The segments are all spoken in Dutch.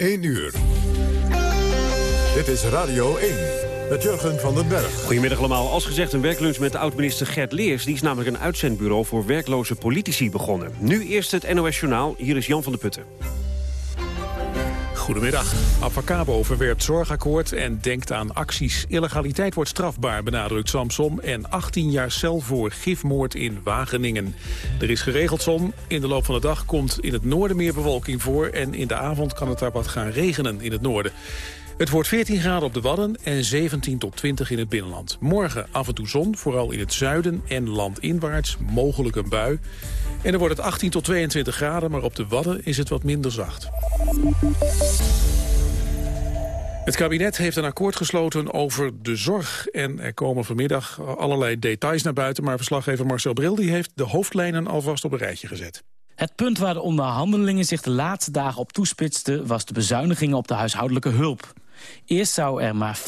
1 uur. Dit is Radio 1 met Jurgen van den Berg. Goedemiddag allemaal. Als gezegd een werklunch met oud-minister Gert Leers. Die is namelijk een uitzendbureau voor werkloze politici begonnen. Nu eerst het NOS Journaal. Hier is Jan van der Putten. Goedemiddag. Avacabo verwerpt zorgakkoord en denkt aan acties. Illegaliteit wordt strafbaar, benadrukt Samsom. En 18 jaar cel voor gifmoord in Wageningen. Er is geregeld zon. In de loop van de dag komt in het noorden meer bewolking voor. En in de avond kan het daar wat gaan regenen in het noorden. Het wordt 14 graden op de Wadden en 17 tot 20 in het binnenland. Morgen af en toe zon, vooral in het zuiden en landinwaarts, mogelijk een bui. En dan wordt het 18 tot 22 graden, maar op de Wadden is het wat minder zacht. Het kabinet heeft een akkoord gesloten over de zorg. En er komen vanmiddag allerlei details naar buiten... maar verslaggever Marcel Bril die heeft de hoofdlijnen alvast op een rijtje gezet. Het punt waar de onderhandelingen zich de laatste dagen op toespitsten... was de bezuinigingen op de huishoudelijke hulp. Eerst zou er maar 25%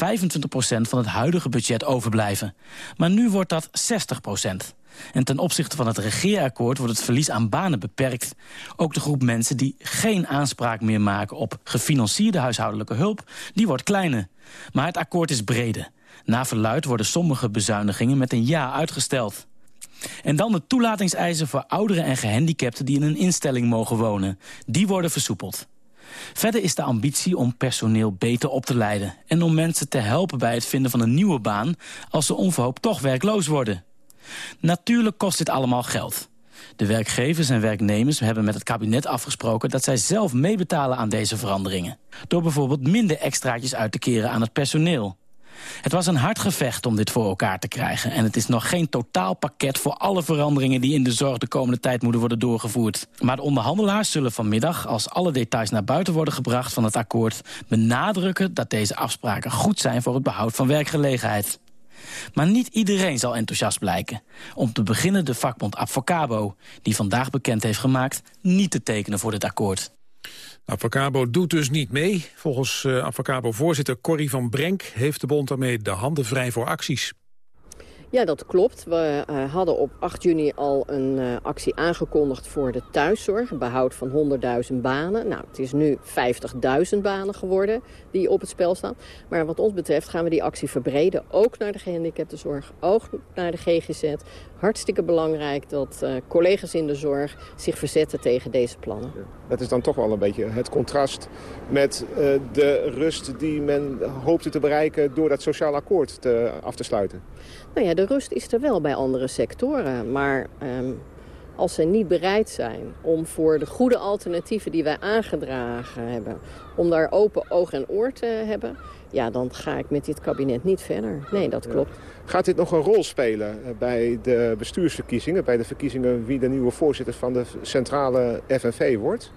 van het huidige budget overblijven. Maar nu wordt dat 60%. En ten opzichte van het regeerakkoord wordt het verlies aan banen beperkt. Ook de groep mensen die geen aanspraak meer maken op gefinancierde huishoudelijke hulp, die wordt kleiner. Maar het akkoord is breder. Na verluid worden sommige bezuinigingen met een jaar uitgesteld. En dan de toelatingseisen voor ouderen en gehandicapten die in een instelling mogen wonen. Die worden versoepeld. Verder is de ambitie om personeel beter op te leiden... en om mensen te helpen bij het vinden van een nieuwe baan... als ze onverhoopt toch werkloos worden. Natuurlijk kost dit allemaal geld. De werkgevers en werknemers hebben met het kabinet afgesproken... dat zij zelf meebetalen aan deze veranderingen. Door bijvoorbeeld minder extraatjes uit te keren aan het personeel. Het was een hard gevecht om dit voor elkaar te krijgen. En het is nog geen totaalpakket voor alle veranderingen... die in de zorg de komende tijd moeten worden doorgevoerd. Maar de onderhandelaars zullen vanmiddag, als alle details naar buiten worden gebracht van het akkoord... benadrukken dat deze afspraken goed zijn voor het behoud van werkgelegenheid. Maar niet iedereen zal enthousiast blijken. Om te beginnen de vakbond Advocabo, die vandaag bekend heeft gemaakt... niet te tekenen voor dit akkoord. Avocabo doet dus niet mee. Volgens uh, Avocabo-voorzitter Corrie van Brenk heeft de bond daarmee de handen vrij voor acties. Ja, dat klopt. We uh, hadden op 8 juni al een uh, actie aangekondigd voor de thuiszorg. Behoud van 100.000 banen. Nou, het is nu 50.000 banen geworden die op het spel staan. Maar wat ons betreft gaan we die actie verbreden. Ook naar de gehandicaptenzorg, ook naar de GGZ. Hartstikke belangrijk dat uh, collega's in de zorg zich verzetten tegen deze plannen. Dat is dan toch wel een beetje het contrast met de rust die men hoopte te bereiken... door dat sociaal akkoord te, af te sluiten. Nou ja, de rust is er wel bij andere sectoren. Maar um, als ze niet bereid zijn om voor de goede alternatieven die wij aangedragen hebben... om daar open oog en oor te hebben... ja, dan ga ik met dit kabinet niet verder. Nee, dat klopt. Gaat dit nog een rol spelen eh, bij de bestuursverkiezingen... bij de verkiezingen wie de nieuwe voorzitter van de centrale FNV wordt?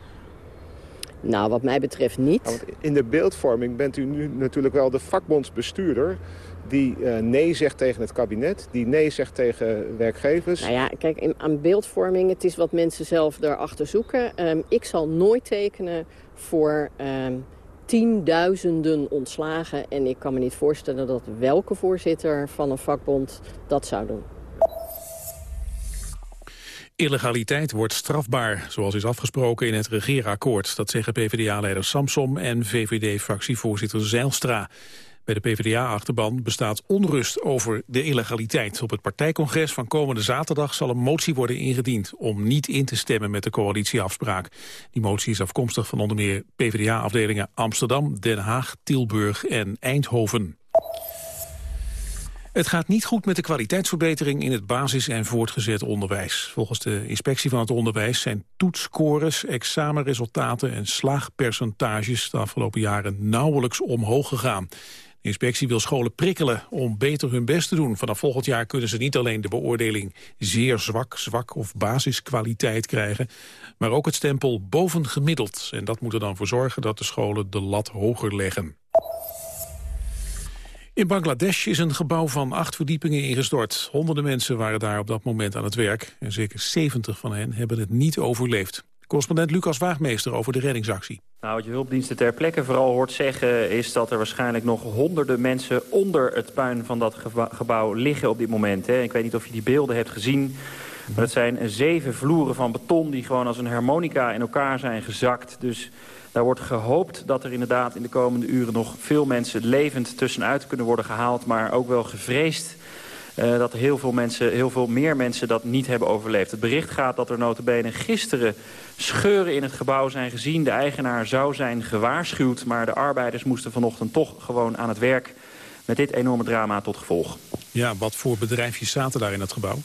Nou, wat mij betreft niet. in de beeldvorming bent u nu natuurlijk wel de vakbondsbestuurder die uh, nee zegt tegen het kabinet, die nee zegt tegen werkgevers. Nou ja, kijk, in, aan beeldvorming, het is wat mensen zelf daarachter zoeken. Um, ik zal nooit tekenen voor um, tienduizenden ontslagen. En ik kan me niet voorstellen dat welke voorzitter van een vakbond dat zou doen. Illegaliteit wordt strafbaar, zoals is afgesproken in het regeerakkoord. Dat zeggen PvdA-leider Samsom en VVD-fractievoorzitter Zeilstra. Bij de PvdA-achterban bestaat onrust over de illegaliteit. Op het partijcongres van komende zaterdag zal een motie worden ingediend... om niet in te stemmen met de coalitieafspraak. Die motie is afkomstig van onder meer PvdA-afdelingen Amsterdam, Den Haag, Tilburg en Eindhoven. Het gaat niet goed met de kwaliteitsverbetering in het basis- en voortgezet onderwijs. Volgens de inspectie van het onderwijs zijn toetscores, examenresultaten en slaagpercentages de afgelopen jaren nauwelijks omhoog gegaan. De inspectie wil scholen prikkelen om beter hun best te doen. Vanaf volgend jaar kunnen ze niet alleen de beoordeling zeer zwak, zwak of basiskwaliteit krijgen, maar ook het stempel bovengemiddeld. En dat moet er dan voor zorgen dat de scholen de lat hoger leggen. In Bangladesh is een gebouw van acht verdiepingen ingestort. Honderden mensen waren daar op dat moment aan het werk. En zeker 70 van hen hebben het niet overleefd. Correspondent Lucas Waagmeester over de reddingsactie. Nou, wat je hulpdiensten ter plekke vooral hoort zeggen... is dat er waarschijnlijk nog honderden mensen onder het puin van dat gebouw liggen op dit moment. Hè. Ik weet niet of je die beelden hebt gezien. Maar het zijn zeven vloeren van beton die gewoon als een harmonica in elkaar zijn gezakt. Dus Daar wordt gehoopt dat er inderdaad in de komende uren nog veel mensen levend tussenuit kunnen worden gehaald. Maar ook wel gevreesd uh, dat heel veel, mensen, heel veel meer mensen dat niet hebben overleefd. Het bericht gaat dat er notabene gisteren scheuren in het gebouw zijn gezien. De eigenaar zou zijn gewaarschuwd, maar de arbeiders moesten vanochtend toch gewoon aan het werk... met dit enorme drama tot gevolg. Ja, wat voor bedrijfjes zaten daar in het gebouw?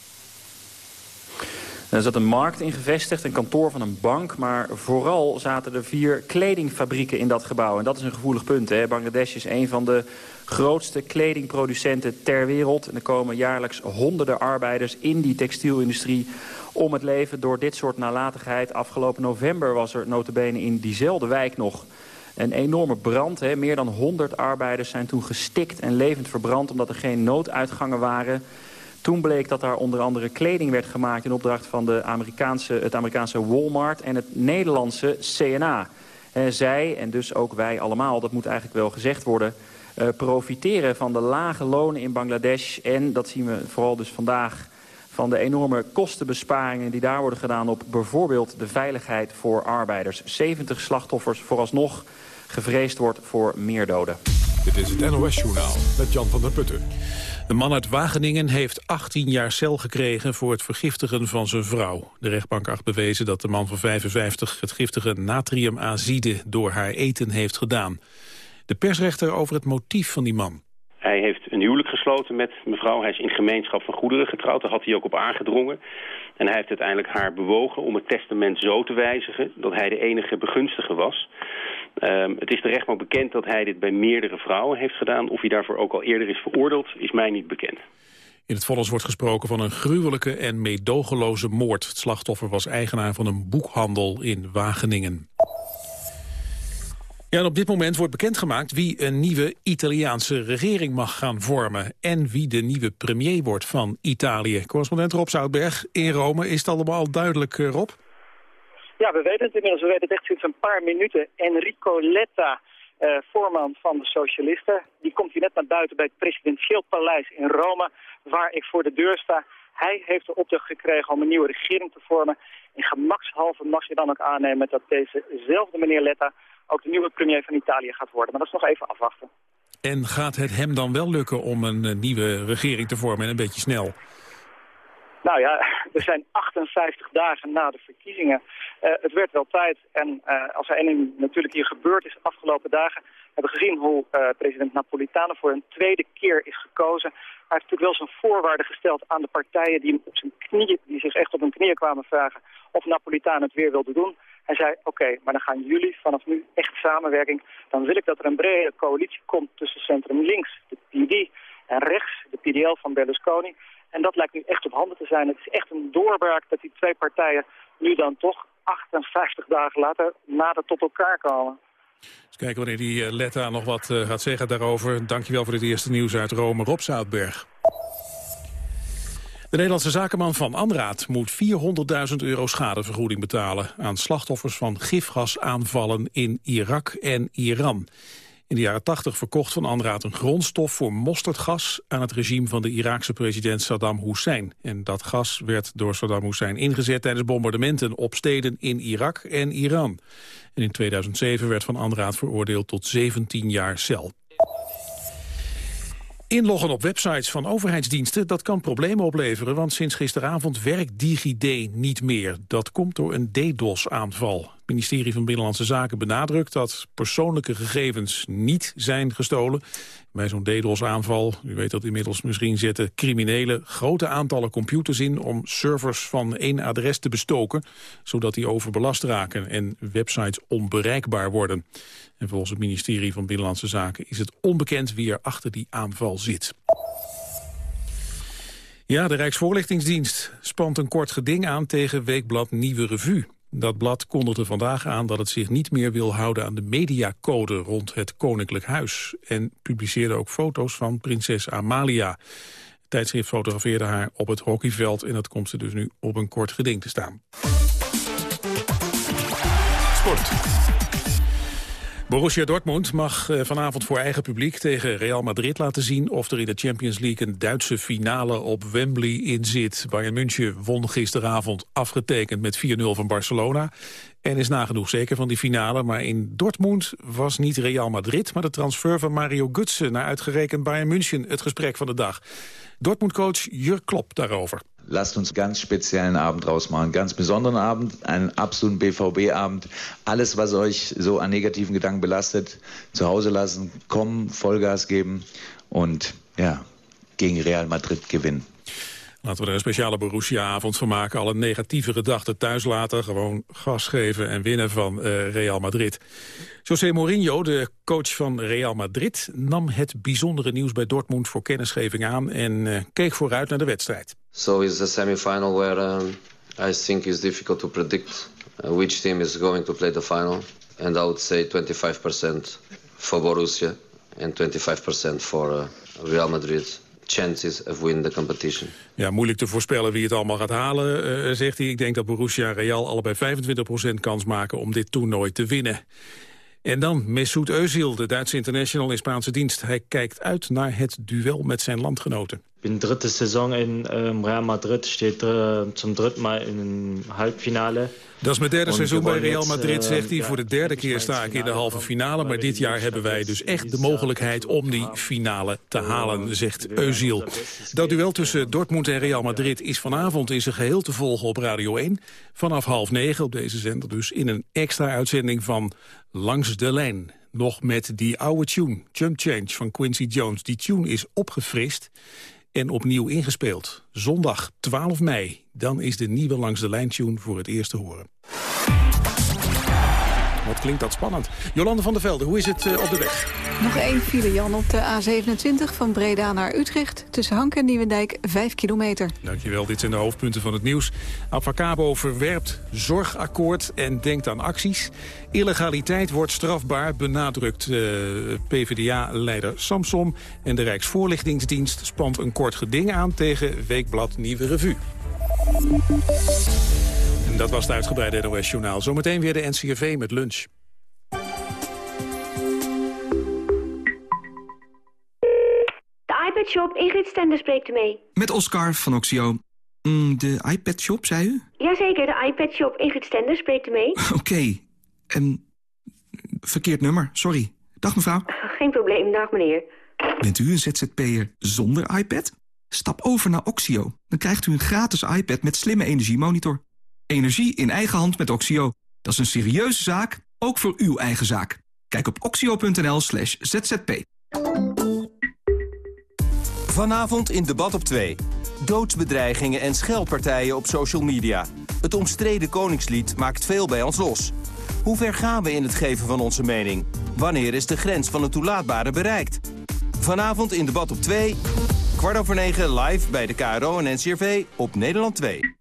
Er zat een markt in gevestigd, een kantoor van een bank... maar vooral zaten er vier kledingfabrieken in dat gebouw. En dat is een gevoelig punt. Hè. Bangladesh is een van de grootste kledingproducenten ter wereld. En er komen jaarlijks honderden arbeiders in die textielindustrie om het leven door dit soort nalatigheid. Afgelopen november was er notabene in diezelfde wijk nog een enorme brand. Hè. Meer dan 100 arbeiders zijn toen gestikt en levend verbrand... omdat er geen nooduitgangen waren. Toen bleek dat daar onder andere kleding werd gemaakt... in opdracht van de Amerikaanse, het Amerikaanse Walmart en het Nederlandse CNA. Zij, en dus ook wij allemaal, dat moet eigenlijk wel gezegd worden... Uh, profiteren van de lage lonen in Bangladesh. En dat zien we vooral dus vandaag van de enorme kostenbesparingen die daar worden gedaan op bijvoorbeeld de veiligheid voor arbeiders. 70 slachtoffers vooralsnog gevreesd wordt voor meer doden. Dit is het NOS Journaal met Jan van der Putten. De man uit Wageningen heeft 18 jaar cel gekregen voor het vergiftigen van zijn vrouw. De rechtbank acht bewezen dat de man van 55 het giftige natriumazide door haar eten heeft gedaan. De persrechter over het motief van die man. Hij heeft een huwelijk gesloten met mevrouw. Hij is in gemeenschap van goederen getrouwd. Daar had hij ook op aangedrongen. En hij heeft uiteindelijk haar bewogen om het testament zo te wijzigen... dat hij de enige begunstige was. Um, het is de rechtbank bekend dat hij dit bij meerdere vrouwen heeft gedaan. Of hij daarvoor ook al eerder is veroordeeld, is mij niet bekend. In het vonnis wordt gesproken van een gruwelijke en meedogenloze moord. Het slachtoffer was eigenaar van een boekhandel in Wageningen. Ja, en op dit moment wordt bekendgemaakt wie een nieuwe Italiaanse regering mag gaan vormen. En wie de nieuwe premier wordt van Italië. Correspondent Rob Zoutberg in Rome. Is het allemaal duidelijk, eh, Rob? Ja, we weten het inmiddels. We weten het echt sinds een paar minuten. Enrico Letta, uh, voorman van de Socialisten, die komt hier net naar buiten bij het presidentieel paleis in Rome, waar ik voor de deur sta. Hij heeft de opdracht gekregen om een nieuwe regering te vormen. In gemakshalve mag je dan ook aannemen dat dezezelfde meneer Letta ook de nieuwe premier van Italië gaat worden. Maar dat is nog even afwachten. En gaat het hem dan wel lukken om een eh, nieuwe regering te vormen en een beetje snel? Nou ja, er zijn 58 dagen na de verkiezingen. Uh, het werd wel tijd. En uh, als er één natuurlijk hier gebeurd is de afgelopen dagen... hebben we gezien hoe uh, president Napolitano voor een tweede keer is gekozen. Hij heeft natuurlijk wel zijn voorwaarden gesteld aan de partijen... die, op zijn knieën, die zich echt op hun knieën kwamen vragen of Napolitano het weer wilde doen. Hij zei, oké, maar dan gaan jullie vanaf nu echt samenwerking. Dan wil ik dat er een brede coalitie komt tussen centrum links, de PD... en rechts, de PDL van Berlusconi... En dat lijkt nu echt op handen te zijn. Het is echt een doorbraak dat die twee partijen nu dan toch 58 dagen later nader tot elkaar komen. Eens kijken wanneer die eh, Letta nog wat uh, gaat zeggen daarover. Dankjewel voor dit eerste nieuws uit Rome. Rob Zoutberg. De Nederlandse zakenman van Anraat moet 400.000 euro schadevergoeding betalen... aan slachtoffers van gifgasaanvallen in Irak en Iran. In de jaren 80 verkocht Van Anraat een grondstof voor mosterdgas aan het regime van de Iraakse president Saddam Hussein. En dat gas werd door Saddam Hussein ingezet tijdens bombardementen op steden in Irak en Iran. En in 2007 werd Van Anraat veroordeeld tot 17 jaar cel. Inloggen op websites van overheidsdiensten, dat kan problemen opleveren... want sinds gisteravond werkt DigiD niet meer. Dat komt door een DDoS-aanval ministerie van Binnenlandse Zaken benadrukt dat persoonlijke gegevens niet zijn gestolen. Bij zo'n DDoS-aanval, u weet dat inmiddels misschien zetten criminelen grote aantallen computers in om servers van één adres te bestoken, zodat die overbelast raken en websites onbereikbaar worden. En volgens het ministerie van Binnenlandse Zaken is het onbekend wie er achter die aanval zit. Ja, de Rijksvoorlichtingsdienst spant een kort geding aan tegen weekblad Nieuwe Revue. Dat blad kondigde vandaag aan dat het zich niet meer wil houden aan de mediacode rond het Koninklijk Huis. En publiceerde ook foto's van prinses Amalia. Het tijdschrift fotografeerde haar op het hockeyveld en dat komt ze dus nu op een kort geding te staan. Sport. Borussia Dortmund mag eh, vanavond voor eigen publiek tegen Real Madrid laten zien of er in de Champions League een Duitse finale op Wembley in zit. Bayern München won gisteravond afgetekend met 4-0 van Barcelona en is nagenoeg zeker van die finale. Maar in Dortmund was niet Real Madrid, maar de transfer van Mario Götze naar uitgerekend Bayern München het gesprek van de dag. Dortmund-coach Jurk Klopp daarover. Lasst uns ganz speziellen Abend machen. Ganz besonderen Abend, einen absoluten BVB-Abend. Alles, was euch so an negativen Gedanken belastet, zu Hause lassen, kommen, Vollgas geben und ja, gegen Real Madrid gewinnen. Laten we er een speciale Borussia-avond van maken. Alle negatieve gedachten thuis laten. Gewoon gas geven en winnen van uh, Real Madrid. José Mourinho, de coach van Real Madrid... nam het bijzondere nieuws bij Dortmund voor kennisgeving aan... en uh, keek vooruit naar de wedstrijd. So it's a semi-final where um, I think it's difficult to predict... Uh, which team is going to play the final. And I would say 25% for Borussia... and 25% for Real Madrid chances of winning the competition. Ja, moeilijk te voorspellen wie het allemaal gaat halen, uh, zegt hij. Ik denk dat Borussia en Real allebei 25% kans maken om dit toernooi te winnen. En dan Mesut Özil, de Duitse international in Spaanse dienst. Hij kijkt uit naar het duel met zijn landgenoten. In dritte Saison in um, Real Madrid steht uh, zum dritten Mal in een halbfinale. Dat is mijn derde seizoen bij Real Madrid, zegt hij. Voor de derde keer sta ik in de halve finale. Maar dit jaar hebben wij dus echt de mogelijkheid om die finale te halen, zegt Eusiel. Dat duel tussen Dortmund en Real Madrid is vanavond in zijn geheel te volgen op Radio 1. Vanaf half negen op deze zender dus in een extra uitzending van Langs de Lijn. Nog met die oude tune, Jump Change van Quincy Jones. Die tune is opgefrist en opnieuw ingespeeld. Zondag 12 mei, dan is de nieuwe Langs de Lijn tune voor het eerst te horen. Wat klinkt dat spannend. Jolande van der Velde, hoe is het uh, op de weg? Nog één file, Jan, op de A27 van Breda naar Utrecht. Tussen Hank en Nieuwendijk, 5 kilometer. Dankjewel, dit zijn de hoofdpunten van het nieuws. Avacabo verwerpt zorgakkoord en denkt aan acties. Illegaliteit wordt strafbaar, benadrukt uh, PvdA-leider Samsom. En de Rijksvoorlichtingsdienst spant een kort geding aan tegen Weekblad Nieuwe Revue. Dat was het uitgebreide NOS-journaal. Zometeen weer de NCRV met lunch. De iPad-shop, Ingrid Stender spreekt u mee. Met Oscar van Oxio. Mm, de iPad-shop, zei u? Jazeker, de iPad-shop, Ingrid Stender spreekt u mee. Oké. Okay. Um, verkeerd nummer, sorry. Dag mevrouw. Geen probleem, dag meneer. Bent u een ZZP'er zonder iPad? Stap over naar Oxio. Dan krijgt u een gratis iPad met slimme energiemonitor. Energie in eigen hand met Oxio. Dat is een serieuze zaak, ook voor uw eigen zaak. Kijk op oxio.nl slash zzp. Vanavond in Debat op 2. Doodsbedreigingen en scheldpartijen op social media. Het omstreden Koningslied maakt veel bij ons los. Hoe ver gaan we in het geven van onze mening? Wanneer is de grens van het toelaatbare bereikt? Vanavond in Debat op 2, kwart over 9 live bij de KRO en NCRV op Nederland 2.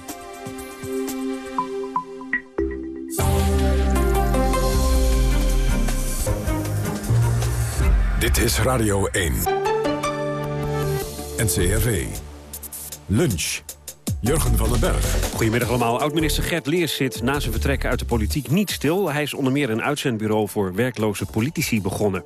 Dit is Radio 1. NCRV. Lunch. Jurgen van den Berg. Goedemiddag allemaal. Oud-minister Gert Leers zit na zijn vertrek uit de politiek niet stil. Hij is onder meer een uitzendbureau voor werkloze politici begonnen.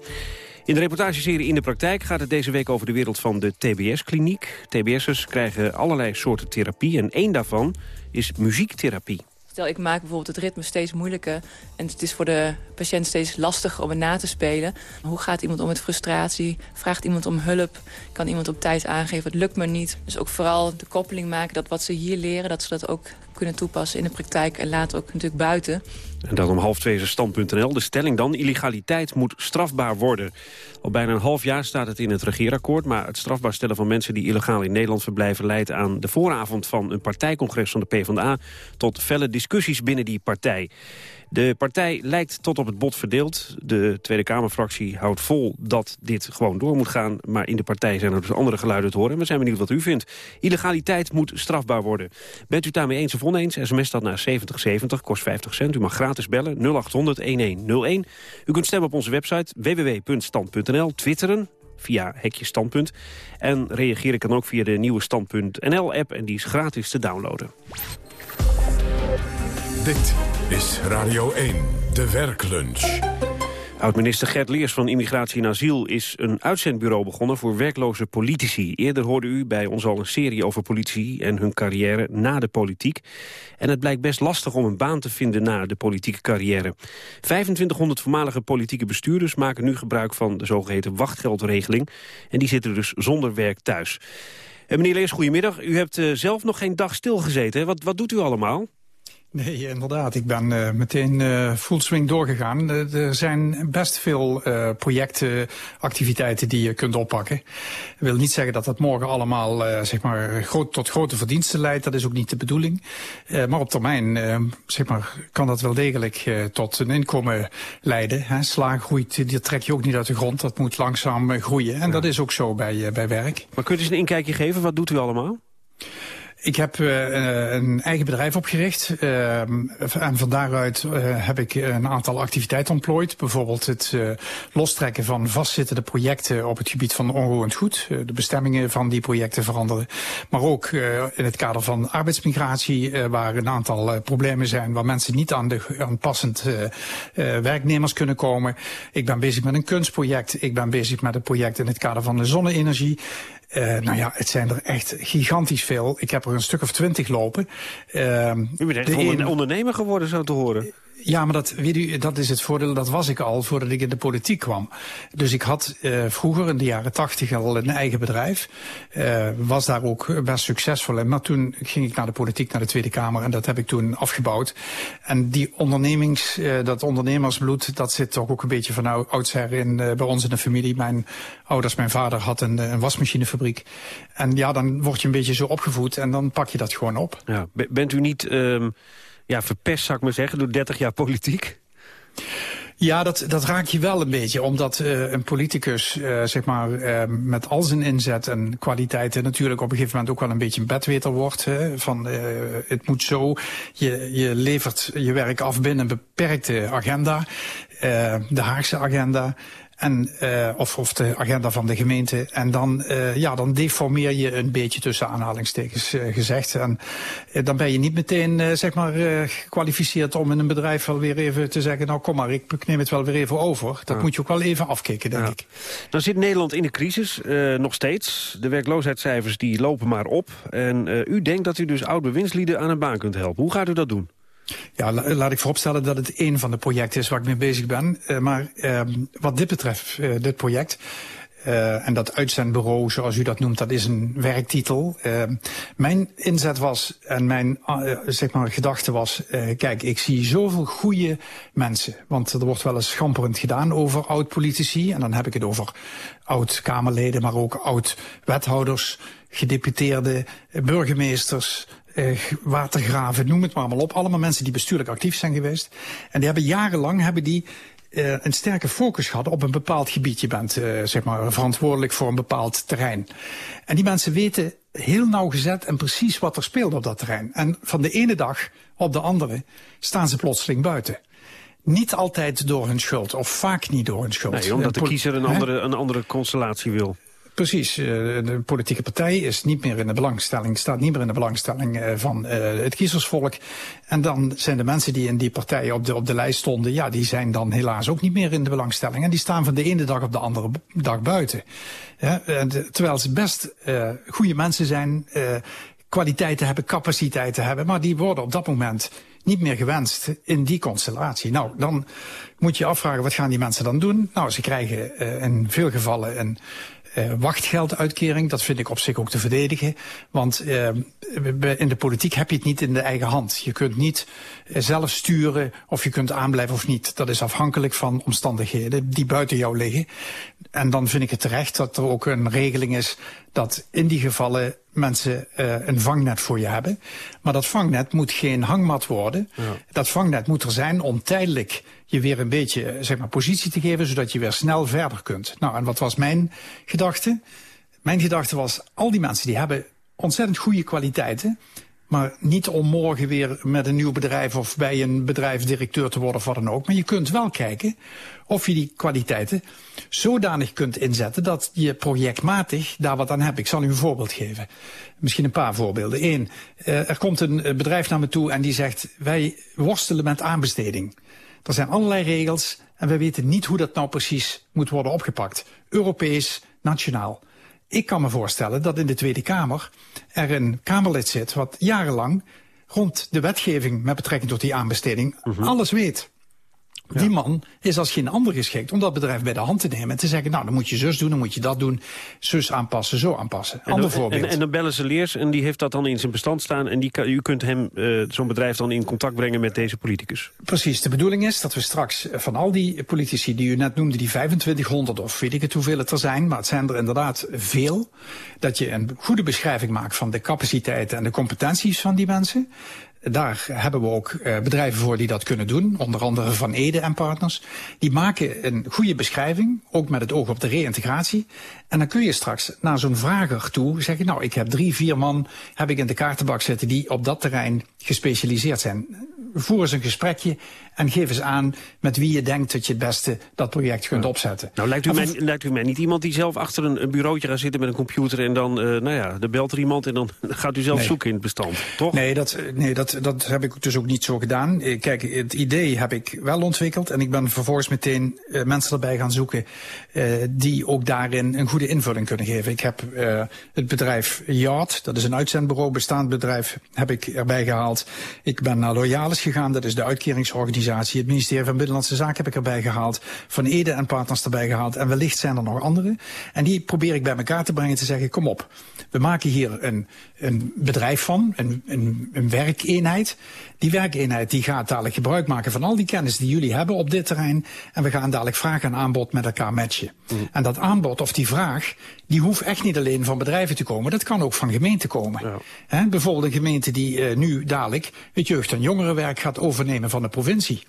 In de reportageserie In de Praktijk gaat het deze week over de wereld van de TBS-kliniek. TBS'ers krijgen allerlei soorten therapie en één daarvan is muziektherapie. Stel, ik maak bijvoorbeeld het ritme steeds moeilijker... en het is voor de patiënt steeds lastiger om het na te spelen. Hoe gaat iemand om met frustratie? Vraagt iemand om hulp? Kan iemand op tijd aangeven, het lukt me niet? Dus ook vooral de koppeling maken dat wat ze hier leren... dat ze dat ook kunnen toepassen in de praktijk en later ook natuurlijk buiten. En dan om half twee is stand.nl. De stelling dan, illegaliteit moet strafbaar worden. Al bijna een half jaar staat het in het regeerakkoord... maar het strafbaar stellen van mensen die illegaal in Nederland verblijven... leidt aan de vooravond van een partijcongres van de PvdA... tot felle discussies binnen die partij. De partij lijkt tot op het bot verdeeld. De Tweede Kamerfractie houdt vol dat dit gewoon door moet gaan. Maar in de partij zijn er dus andere geluiden te horen. We zijn benieuwd wat u vindt. Illegaliteit moet strafbaar worden. Bent u daarmee eens of oneens? SMS dat naar 7070, kost 50 cent. U mag gratis bellen 0800-1101. U kunt stemmen op onze website www.stand.nl, twitteren via Hekje Standpunt. En reageren kan ook via de nieuwe Stand.nl-app en die is gratis te downloaden. Dit is Radio 1, de werklunch. Oud-minister Gert Leers van Immigratie en Asiel is een uitzendbureau begonnen voor werkloze politici. Eerder hoorde u bij ons al een serie over politici en hun carrière na de politiek. En het blijkt best lastig om een baan te vinden na de politieke carrière. 2500 voormalige politieke bestuurders maken nu gebruik van de zogeheten wachtgeldregeling. En die zitten dus zonder werk thuis. En meneer Leers, goedemiddag. U hebt uh, zelf nog geen dag stilgezeten. Wat, wat doet u allemaal? Nee, inderdaad. Ik ben uh, meteen uh, full swing doorgegaan. Uh, er zijn best veel projecten, activiteiten die je kunt oppakken. Ik wil niet zeggen dat dat morgen allemaal zeg maar, groot, tot grote verdiensten leidt. Dat is ook niet de bedoeling. maar op termijn zeg maar, kan dat wel degelijk tot een inkomen leiden. Hè. Sla groeit, die trek je ook niet uit de grond. Dat moet langzaam groeien. En ja. dat is ook zo bij, bij werk. Maar kunt u eens een inkijkje geven? Wat doet u allemaal? Ik heb uh, een eigen bedrijf opgericht uh, en van daaruit uh, heb ik een aantal activiteiten ontplooid. Bijvoorbeeld het lostrekken van vastzittende projecten op het gebied van onroerend goed. de bestemmingen van die projecten veranderen. Maar ook in het kader van arbeidsmigratie, waar een aantal problemen zijn, waar mensen niet aan, de, aan passend werknemers kunnen komen. Ik ben bezig met een kunstproject. Ik ben bezig met een project in het kader van de zonne-energie. Uh, nou ja, het zijn er echt gigantisch veel. Ik heb er een stuk of twintig lopen. Uh, U bent echt een ondernemer geworden, zo te horen. Ja, maar dat, weet u, dat is het voordeel, dat was ik al voordat ik in de politiek kwam. Dus ik had uh, vroeger in de jaren tachtig al een eigen bedrijf. Uh, was daar ook best succesvol in. Maar toen ging ik naar de politiek, naar de Tweede Kamer. En dat heb ik toen afgebouwd. En die ondernemings, uh, dat ondernemersbloed, dat zit toch ook een beetje van oudsher in bij ons in de familie. Mijn ouders, mijn vader had een, een wasmachinefabriek. En ja, dan word je een beetje zo opgevoed en dan pak je dat gewoon op. Ja, bent u niet... Um ja, verpest, zou ik maar zeggen, door 30 jaar politiek? Ja, dat, dat raak je wel een beetje, omdat uh, een politicus uh, zeg maar, uh, met al zijn inzet en kwaliteiten natuurlijk op een gegeven moment ook wel een beetje een bedweter wordt. Hè, van het moet zo, je, je levert je werk af binnen een beperkte agenda, de Haagse agenda. En, uh, of, of de agenda van de gemeente. En dan, uh, ja, dan deformeer je een beetje tussen aanhalingstekens uh, gezegd. En dan ben je niet meteen zeg maar, gekwalificeerd om in een bedrijf wel weer even te zeggen... nou kom maar, ik neem het wel weer even over. Dat ja. moet je ook wel even afkicken, denk ja. ik. Dan zit Nederland in de crisis, nog steeds. De werkloosheidscijfers die lopen maar op. En u denkt dat u dus oud-bewindslieden aan een baan kunt helpen. Hoe gaat u dat doen? Ja, laat ik vooropstellen dat het één van de projecten is waar ik mee bezig ben. Uh, maar uh, wat dit betreft, uh, dit project... Uh, en dat uitzendbureau, zoals u dat noemt, dat is een werktitel. Uh, mijn inzet was en mijn zeg maar, gedachte was... kijk, ik zie zoveel goede mensen. Want er wordt wel eens schamperend gedaan over oud-politici. En dan heb ik het over oud-Kamerleden, maar ook oud-wethouders, gedeputeerden, burgemeesters, uh, watergraven, noem het maar allemaal op. Allemaal mensen die bestuurlijk actief zijn geweest. En die hebben jarenlang hebben die uh, een sterke focus gehad op een bepaald gebied. Je bent uh, zeg maar verantwoordelijk voor een bepaald terrein. En die mensen weten heel nauwgezet en precies wat er speelt op dat terrein. En van de ene dag op de andere staan ze plotseling buiten. Niet altijd door hun schuld, of vaak niet door hun schuld. Nee, omdat de kiezer een andere, een andere constellatie wil. Precies. Uh, de politieke partij is niet meer in de belangstelling, staat niet meer in de belangstelling uh, van uh, het kiezersvolk. En dan zijn de mensen die in die partij op de, op de lijst stonden, ja, die zijn dan helaas ook niet meer in de belangstelling. En die staan van de ene dag op de andere dag buiten. Terwijl ze best goede mensen zijn, kwaliteiten hebben, capaciteiten hebben, maar die worden op dat moment niet meer gewenst in die constellatie. Nou, dan moet je afvragen, wat gaan die mensen dan doen? Nou, ze krijgen uh, in veel gevallen een uh, wachtgelduitkering. Dat vind ik op zich ook te verdedigen. Want uh, in de politiek heb je het niet in de eigen hand. Je kunt niet uh, zelf sturen of je kunt aanblijven of niet. Dat is afhankelijk van omstandigheden die buiten jou liggen. En dan vind ik het terecht dat er ook een regeling is dat in die gevallen mensen uh, een vangnet voor je hebben. Maar dat vangnet moet geen hangmat worden. Ja. Dat vangnet moet er zijn om tijdelijk je weer een beetje zeg maar, positie te geven... zodat je weer snel verder kunt. Nou, en wat was mijn gedachte? Mijn gedachte was, al die mensen die hebben ontzettend goede kwaliteiten... Maar niet om morgen weer met een nieuw bedrijf of bij een bedrijf directeur te worden of wat dan ook. Maar je kunt wel kijken of je die kwaliteiten zodanig kunt inzetten dat je projectmatig daar wat aan hebt. Ik zal u een voorbeeld geven. Misschien een paar voorbeelden. Eén, uh, er komt een bedrijf naar me toe en die zegt wij worstelen met aanbesteding. Er zijn allerlei regels en we weten niet hoe dat nou precies moet worden opgepakt. Europees, nationaal. Ik kan me voorstellen dat in de Tweede Kamer er een Kamerlid zit... wat jarenlang rond de wetgeving met betrekking tot die aanbesteding -hmm. alles weet. Ja. Die man is als geen ander geschikt om dat bedrijf bij de hand te nemen en te zeggen, nou dan moet je zus doen, dan moet je dat doen, zus aanpassen, zo aanpassen. En Ander dan, voorbeeld. En, en, dan bellen ze Leers en die heeft dat dan in zijn bestand staan en die, u kunt hem, uh, zo'n bedrijf dan in contact brengen met deze politicus. Precies, de bedoeling is dat we straks van al die politici die u net noemde, die 2500 of weet ik het hoeveel het er zijn, maar het zijn er inderdaad veel, dat je een goede beschrijving maakt van de capaciteiten en de competenties van die mensen. Daar hebben we ook uh, bedrijven voor die dat kunnen doen. Onder andere Van Ede en Partners. Die maken een goede beschrijving, ook met het oog op de reïntegratie. En dan kun je straks naar zo'n vrager toe zeggen... nou, ik heb drie, vier man heb ik in de kaartenbak zitten... die op dat terrein gespecialiseerd zijn. Voer eens een gesprekje en geef eens aan met wie je denkt... dat je het beste dat project kunt opzetten. Nou, lijkt u, mij, lijkt u mij niet iemand die zelf achter een, een bureautje gaat zitten met een computer... en dan, uh, nou ja, er belt er iemand en dan gaat u zelf nee. zoeken in het bestand, toch? Nee, dat, nee dat, dat heb ik dus ook niet zo gedaan. Kijk, het idee heb ik wel ontwikkeld... en ik ben vervolgens meteen uh, mensen erbij gaan zoeken... Uh, die ook daarin een goede invulling kunnen geven. Ik heb het bedrijf Yard, dat is een uitzendbureau, bestaand bedrijf, heb ik erbij gehaald. Ik ben naar Loyalis gegaan, dat is de uitkeringsorganisatie. Het ministerie van Binnenlandse Zaken heb ik erbij gehaald. Van Ede en partners erbij gehaald. En wellicht zijn er nog andere. En die probeer ik bij elkaar te brengen te zeggen, kom op. We maken hier een, een bedrijf van, een, een, een werkeenheid eenheid. Die werkeenheid die gaat dadelijk gebruik maken van al die kennis die jullie hebben op dit terrein. En we gaan dadelijk vraag en aanbod met elkaar matchen. Mm. En dat aanbod of die vraag, die hoeft echt niet alleen van bedrijven te komen. Dat kan ook van gemeenten komen. Ja. He, bijvoorbeeld een gemeente die uh, nu dadelijk het jeugd- en jongerenwerk gaat overnemen van de provincie.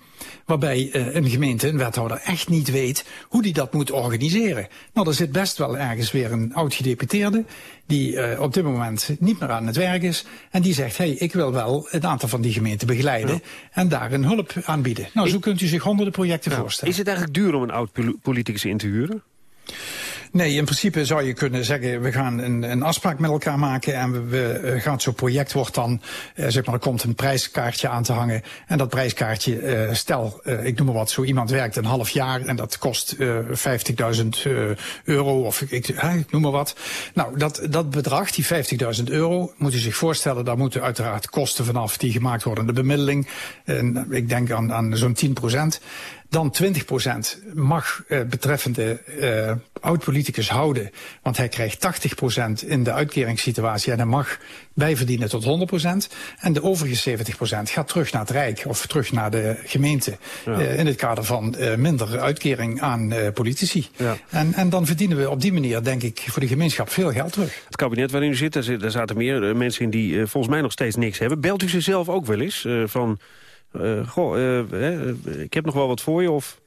Waarbij uh, een gemeente, een wethouder, echt niet weet hoe die dat moet organiseren. Nou, er zit best wel ergens weer een oud-gedeputeerde die uh, op dit moment niet meer aan het werk is. En die zegt, hey, ik wil wel een aantal van die gemeenten begeleiden ja. en daar een hulp aanbieden. Nou, zo kunt u zich honderden projecten ja. voorstellen. Is het eigenlijk duur om een oud-politicus in te huren? Nee, in principe zou je kunnen zeggen, we gaan een, een afspraak met elkaar maken en we, we gaan zo'n project wordt dan, uh, zeg maar, er komt een prijskaartje aan te hangen. En dat prijskaartje, uh, stel, uh, ik noem maar wat, zo iemand werkt een half jaar en dat kost 50.000 euro of ik, ik, noem maar wat. Nou, dat, dat bedrag, die 50.000 euro, moet u zich voorstellen, daar moeten uiteraard kosten vanaf die gemaakt worden. De bemiddeling, ik denk aan, aan zo'n 10 procent. Dan 20% mag uh, betreffende uh, oud-politicus houden. Want hij krijgt 80% in de uitkeringssituatie en hij mag bijverdienen tot 100%. En de overige 70% gaat terug naar het Rijk of terug naar de gemeente. Ja. Uh, in het kader van minder uitkering aan politici. Ja. En, en dan verdienen we op die manier, denk ik, voor de gemeenschap veel geld terug. Het kabinet waarin u zit, daar zaten meer mensen in die volgens mij nog steeds niks hebben. Belt u ze zelf ook wel eens van... Uh, goh, uh, ik heb nog wel wat voor je of...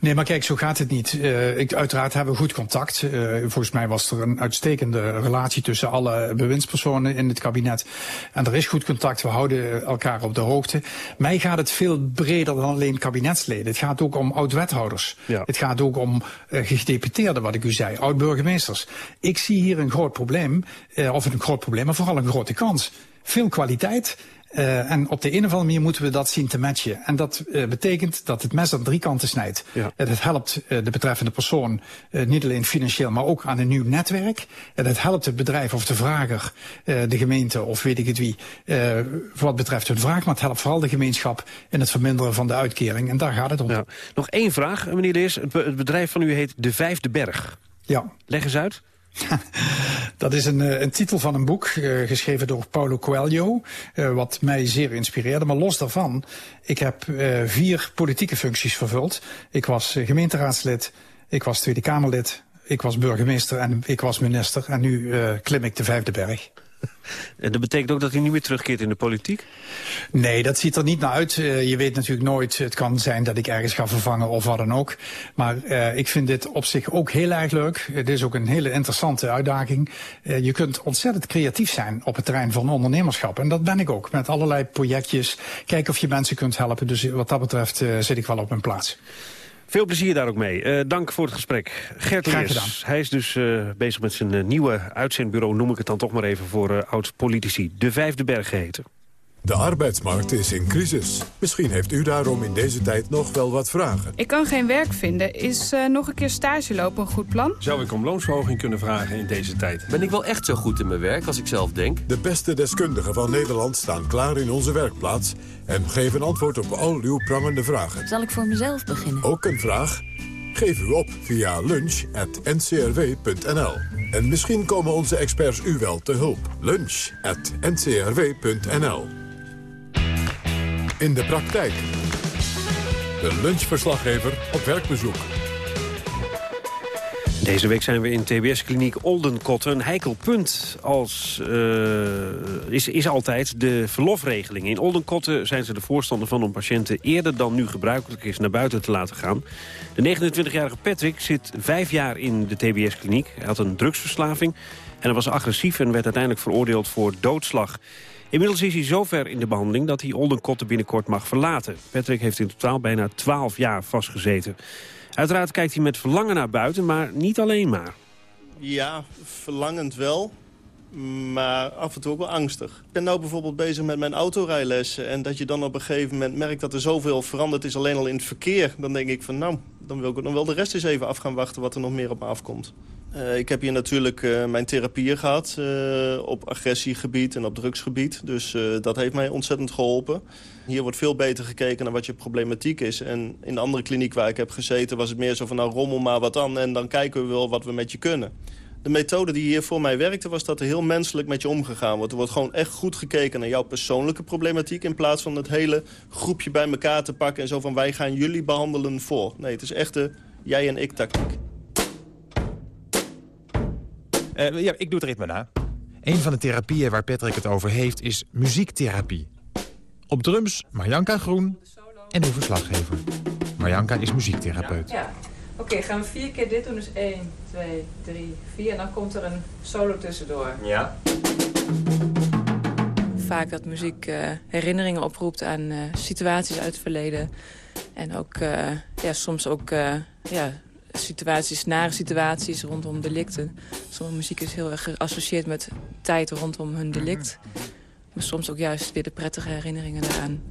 Nee, maar kijk, zo gaat het niet. Uh, ik, uiteraard hebben we goed contact. Uh, volgens mij was er een uitstekende relatie tussen alle bewindspersonen in het kabinet. En er is goed contact, we houden elkaar op de hoogte. Mij gaat het veel breder dan alleen kabinetsleden. Het gaat ook om oud-wethouders. Ja. Het gaat ook om uh, gedeputeerden, wat ik u zei, oud-burgemeesters. Ik zie hier een groot probleem, of een groot probleem, maar vooral een grote kans. Veel kwaliteit, Uh, en op de een of andere manier moeten we dat zien te matchen. En dat uh, betekent dat het mes aan drie kanten snijdt. Ja. Het helpt de betreffende persoon niet alleen financieel, maar ook aan een nieuw netwerk. En het helpt het bedrijf of de vrager, de gemeente of weet ik het wie, wat betreft hun vraag. Maar het helpt vooral de gemeenschap in het verminderen van de uitkering. En daar gaat het om. Ja. Nog één vraag, meneer Leers. Het bedrijf van u heet De Vijfde Berg. Ja. Leg eens uit. Dat is een, een, titel van een boek, uh, geschreven door Paulo Coelho, uh, wat mij zeer inspireerde. Maar los daarvan, ik heb vier politieke functies vervuld. Ik was gemeenteraadslid, ik was Tweede Kamerlid, ik was burgemeester en ik was minister en nu klim ik de vijfde berg. En dat betekent ook dat hij niet meer terugkeert in de politiek? Nee, dat ziet er niet naar uit. Uh, je weet natuurlijk nooit, het kan zijn dat ik ergens ga vervangen of wat dan ook. Maar uh, ik vind dit op zich ook heel erg leuk. Het is ook een hele interessante uitdaging. Uh, je kunt ontzettend creatief zijn op het terrein van ondernemerschap. En dat ben ik ook, met allerlei projectjes. Kijken of je mensen kunt helpen. Dus wat dat betreft zit ik wel op mijn plaats. Veel plezier daar ook mee. Uh, dank voor het gesprek. Gert Leers, hij is dus uh, bezig met zijn uh, nieuwe uitzendbureau... noem ik het dan toch maar even voor oud-politici. De Vijfde Berg geheten. De arbeidsmarkt is in crisis. Misschien heeft u daarom in deze tijd nog wel wat vragen. Ik kan geen werk vinden. Is uh, nog een keer stage lopen een goed plan? Zou ik om loonsverhoging kunnen vragen in deze tijd? Ben ik wel echt zo goed in mijn werk als ik zelf denk? De beste deskundigen van Nederland staan klaar in onze werkplaats... en geven antwoord op al uw prangende vragen. Zal ik voor mezelf beginnen? Ook een vraag? Geef u op via lunch.ncrw.nl. En misschien komen onze experts u wel te hulp. Lunch.ncrw.nl in de praktijk. De lunchverslaggever op werkbezoek. Deze week zijn we in TBS-kliniek Oldenkotten. Een heikel punt als, uh, is, is altijd de verlofregeling. In Oldenkotten zijn ze de voorstander van om patiënten... eerder dan nu gebruikelijk is naar buiten te laten gaan. De 29-jarige Patrick zit vijf jaar in de TBS-kliniek. Hij had een drugsverslaving en hij was agressief... en werd uiteindelijk veroordeeld voor doodslag. Inmiddels is hij zover in de behandeling dat hij Oldenkotten binnenkort mag verlaten. Patrick heeft in totaal bijna 12 jaar vastgezeten. Uiteraard kijkt hij met verlangen naar buiten, maar niet alleen maar. Ja, verlangend wel, maar af en toe ook wel angstig. Ik ben nu bijvoorbeeld bezig met mijn autorijlessen... en dat je dan op een gegeven moment merkt dat er zoveel veranderd is... alleen al in het verkeer, dan denk ik van nou, dan wil ik nog wel de rest eens even af gaan wachten... wat er nog meer op me afkomt. Uh, ik heb hier natuurlijk uh, mijn therapieën gehad uh, op agressiegebied en op drugsgebied. Dus dat heeft mij ontzettend geholpen. Hier wordt veel beter gekeken naar wat je problematiek is. En in de andere kliniek waar ik heb gezeten was het meer zo van... nou rommel maar wat aan en dan kijken we wel wat we met je kunnen. De methode die hier voor mij werkte was dat er heel menselijk met je omgegaan wordt. Er wordt gewoon echt goed gekeken naar jouw persoonlijke problematiek... in plaats van het hele groepje bij elkaar te pakken en zo van... wij gaan jullie behandelen voor. Nee, het is echt de jij en ik tactiek. Uh, ja, ik doe het ritme na. Een van de therapieën waar Patrick het over heeft is muziektherapie. Op drums Marjanka Groen en uw verslaggever. Marjanka is muziektherapeut. Ja. Oké, okay, gaan we vier keer dit doen. Dus 1, 2, 3, 4. En dan komt er een solo tussendoor. Ja. Vaak dat muziek uh, herinneringen oproept aan uh, situaties uit het verleden. En ook uh, ja, soms ook ja, situaties, nare situaties rondom delicten. Sommige muziek is heel erg geassocieerd met tijd rondom hun delict. Maar soms ook juist weer de prettige herinneringen daaraan.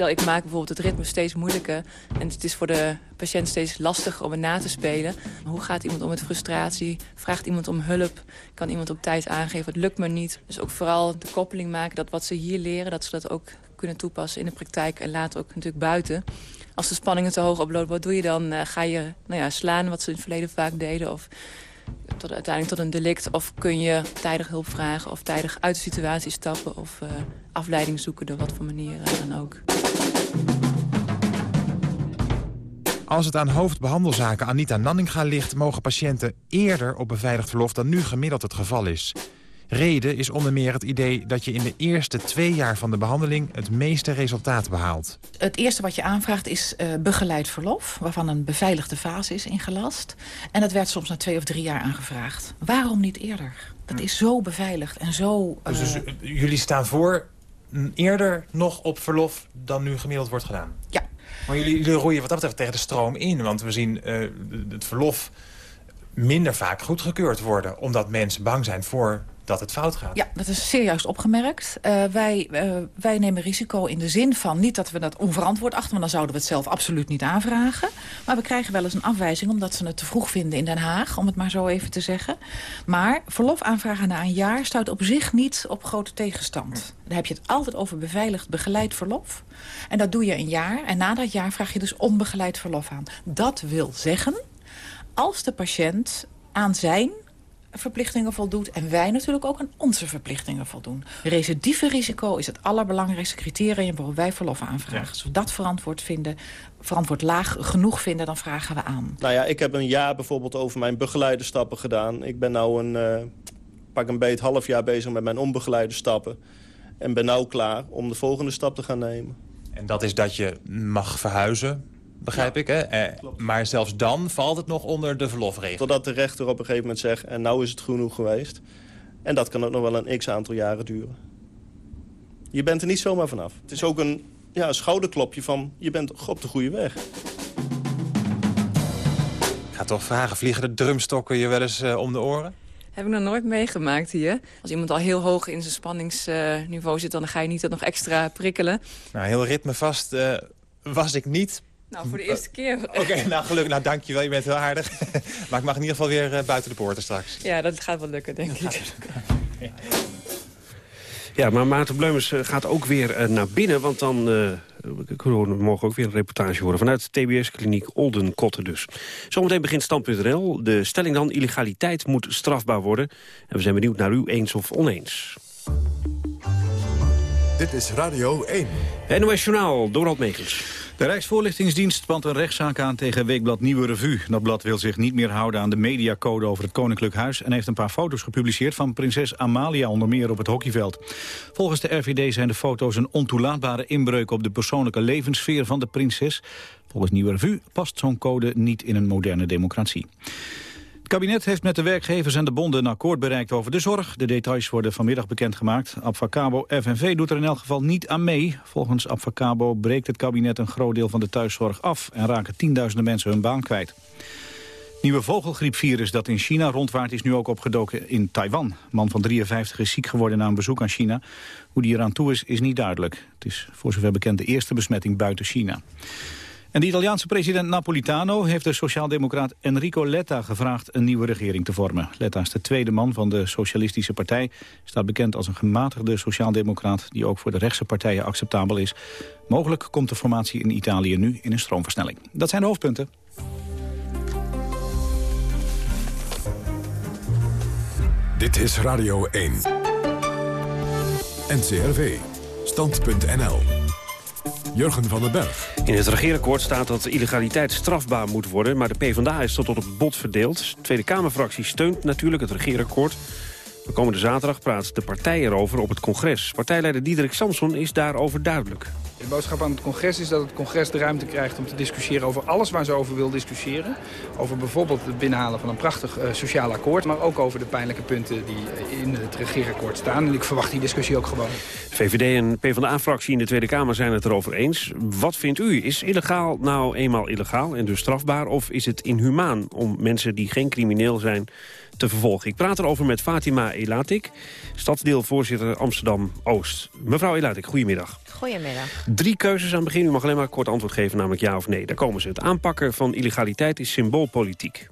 Stel, ik maak bijvoorbeeld het ritme steeds moeilijker... en het is voor de patiënt steeds lastiger om het na te spelen. Hoe gaat iemand om met frustratie? Vraagt iemand om hulp? Kan iemand op tijd aangeven, het lukt me niet? Dus ook vooral de koppeling maken dat wat ze hier leren... dat ze dat ook kunnen toepassen in de praktijk en later ook natuurlijk buiten. Als de spanningen te hoog oplopen, wat doe je dan? Uh, ga je nou ja, slaan, wat ze in het verleden vaak deden... of tot, uiteindelijk tot een delict? Of kun je tijdig hulp vragen of tijdig uit de situatie stappen... of uh, afleiding zoeken door wat voor manieren dan ook. Als het aan hoofdbehandelzaken Anita Nanninga ligt... mogen patiënten eerder op beveiligd verlof dan nu gemiddeld het geval is. Reden is onder meer het idee dat je in de eerste twee jaar van de behandeling het meeste resultaat behaalt. Het eerste wat je aanvraagt is uh, begeleid verlof, waarvan een beveiligde fase is ingelast. En dat werd soms na twee of drie jaar aangevraagd. Waarom niet eerder? Dat is zo beveiligd en zo... Uh... Dus, dus uh, jullie staan voor eerder nog op verlof dan nu gemiddeld wordt gedaan? Ja. Maar jullie, jullie roeien wat dat betreft tegen de stroom in, want we zien het verlof minder vaak goedgekeurd worden... omdat mensen bang zijn voor dat het fout gaat. Ja, dat is serieus opgemerkt. Uh, wij, uh, wij nemen risico in de zin van niet dat we dat onverantwoord achten... want dan zouden we het zelf absoluut niet aanvragen. Maar we krijgen wel eens een afwijzing omdat ze het te vroeg vinden in Den Haag... om het maar zo even te zeggen. Maar verlof aanvragen na een jaar stuit op zich niet op grote tegenstand. Dan heb je het altijd over beveiligd begeleid verlof. En dat doe je een jaar. En na dat jaar vraag je dus onbegeleid verlof aan. Dat wil zeggen, als de patiënt aan zijn verplichtingen voldoet... en wij natuurlijk ook aan onze verplichtingen voldoen. Recidieverisico is het allerbelangrijkste criterium... waarop wij verlof aanvragen. Als we dat verantwoord vinden, verantwoord laag genoeg vinden... dan vragen we aan. Nou ja, ik heb een jaar bijvoorbeeld over mijn begeleide stappen gedaan. Ik ben nou een, uh, pak een beet half jaar bezig met mijn onbegeleide stappen. En ben nou klaar om de volgende stap te gaan nemen. En dat is dat je mag verhuizen begrijp ik. Hè? Eh, maar zelfs dan valt het nog onder de verlofregel. Totdat de rechter op een gegeven moment zegt... en nou is het genoeg geweest. En dat kan ook nog wel een x-aantal jaren duren. Je bent er niet zomaar vanaf. Het is ook een, ja, een schouderklopje van... je bent op de goede weg. Ik ga toch vragen, vliegen de drumstokken je wel eens uh, om de oren? Heb ik nog nooit meegemaakt hier. Als iemand al heel hoog in zijn spanningsniveau zit... dan ga je niet dat nog extra prikkelen. Nou, heel ritmevast uh, was ik niet. Nou, voor de eerste keer. Oké, nou gelukkig. Nou, dankjewel. Je bent heel aardig. maar ik mag in ieder geval weer uh, buiten de poorten straks. Ja, dat gaat wel lukken, denk ik. Ja, maar Maarten Bleumers gaat ook weer uh, naar binnen. Want dan uh, we mogen ook weer een reportage horen. Vanuit TBS-kliniek Oldenkotten dus. Zometeen begint stand.nl. De stelling dan, illegaliteit moet strafbaar worden. En we zijn benieuwd naar u eens of oneens. Dit is Radio 1. NOS Journaal, Dorald Megens. De Rijksvoorlichtingsdienst spant een rechtszaak aan tegen Weekblad Nieuwe Revue. Dat blad wil zich niet meer houden aan de mediacode over het Koninklijk Huis... en heeft een paar foto's gepubliceerd van prinses Amalia onder meer op het hockeyveld. Volgens de RVD zijn de foto's een ontoelaatbare inbreuk op de persoonlijke levenssfeer van de prinses. Volgens Nieuwe Revue past zo'n code niet in een moderne democratie. Kabinet heeft met de werkgevers en de bonden een akkoord bereikt over de zorg. De details worden vanmiddag bekendgemaakt. Abfacabo FNV doet er in elk geval niet aan mee. Volgens Abfacabo breekt het kabinet een groot deel van de thuiszorg af... en raken tienduizenden mensen hun baan kwijt. Nieuwe vogelgriepvirus dat in China rondwaart is nu ook opgedoken in Taiwan. man van 53 is ziek geworden na een bezoek aan China. Hoe die eraan toe is, is niet duidelijk. Het is voor zover bekend de eerste besmetting buiten China. En de Italiaanse president Napolitano heeft de sociaaldemocraat Enrico Letta gevraagd een nieuwe regering te vormen. Letta is de tweede man van de Socialistische Partij. Staat bekend als een gematigde sociaaldemocraat die ook voor de rechtse partijen acceptabel is. Mogelijk komt de formatie in Italië nu in een stroomversnelling. Dat zijn de hoofdpunten. Dit is Radio 1. NCRV. Stand.nl. Jurgen van den Berg. In het regeerakkoord staat dat illegaliteit strafbaar moet worden... maar de PvdA is tot op het bot verdeeld. De Tweede Kamerfractie steunt natuurlijk het regeerakkoord. De komende zaterdag praat de partij erover op het congres. Partijleider Diederik Samson is daarover duidelijk. Boodschap aan het congres is dat het congres de ruimte krijgt om te discussiëren over alles waar ze over wil discussiëren. Over bijvoorbeeld het binnenhalen van een prachtig uh, sociaal akkoord, maar ook over de pijnlijke punten die in het regeerakkoord staan. En ik verwacht die discussie ook gewoon. VVD en PvdA-fractie in de Tweede Kamer zijn het erover eens. Wat vindt u? Is illegaal nou eenmaal illegaal en dus strafbaar? Of is het inhumaan om mensen die geen crimineel zijn te vervolgen. Ik praat erover met Fatima Elatik, stadsdeelvoorzitter Amsterdam-Oost. Mevrouw Elatik, goedemiddag. Goedemiddag. Drie keuzes aan het begin. U mag alleen maar kort antwoord geven, namelijk ja of nee. Daar komen ze. Het aanpakken van illegaliteit is symboolpolitiek.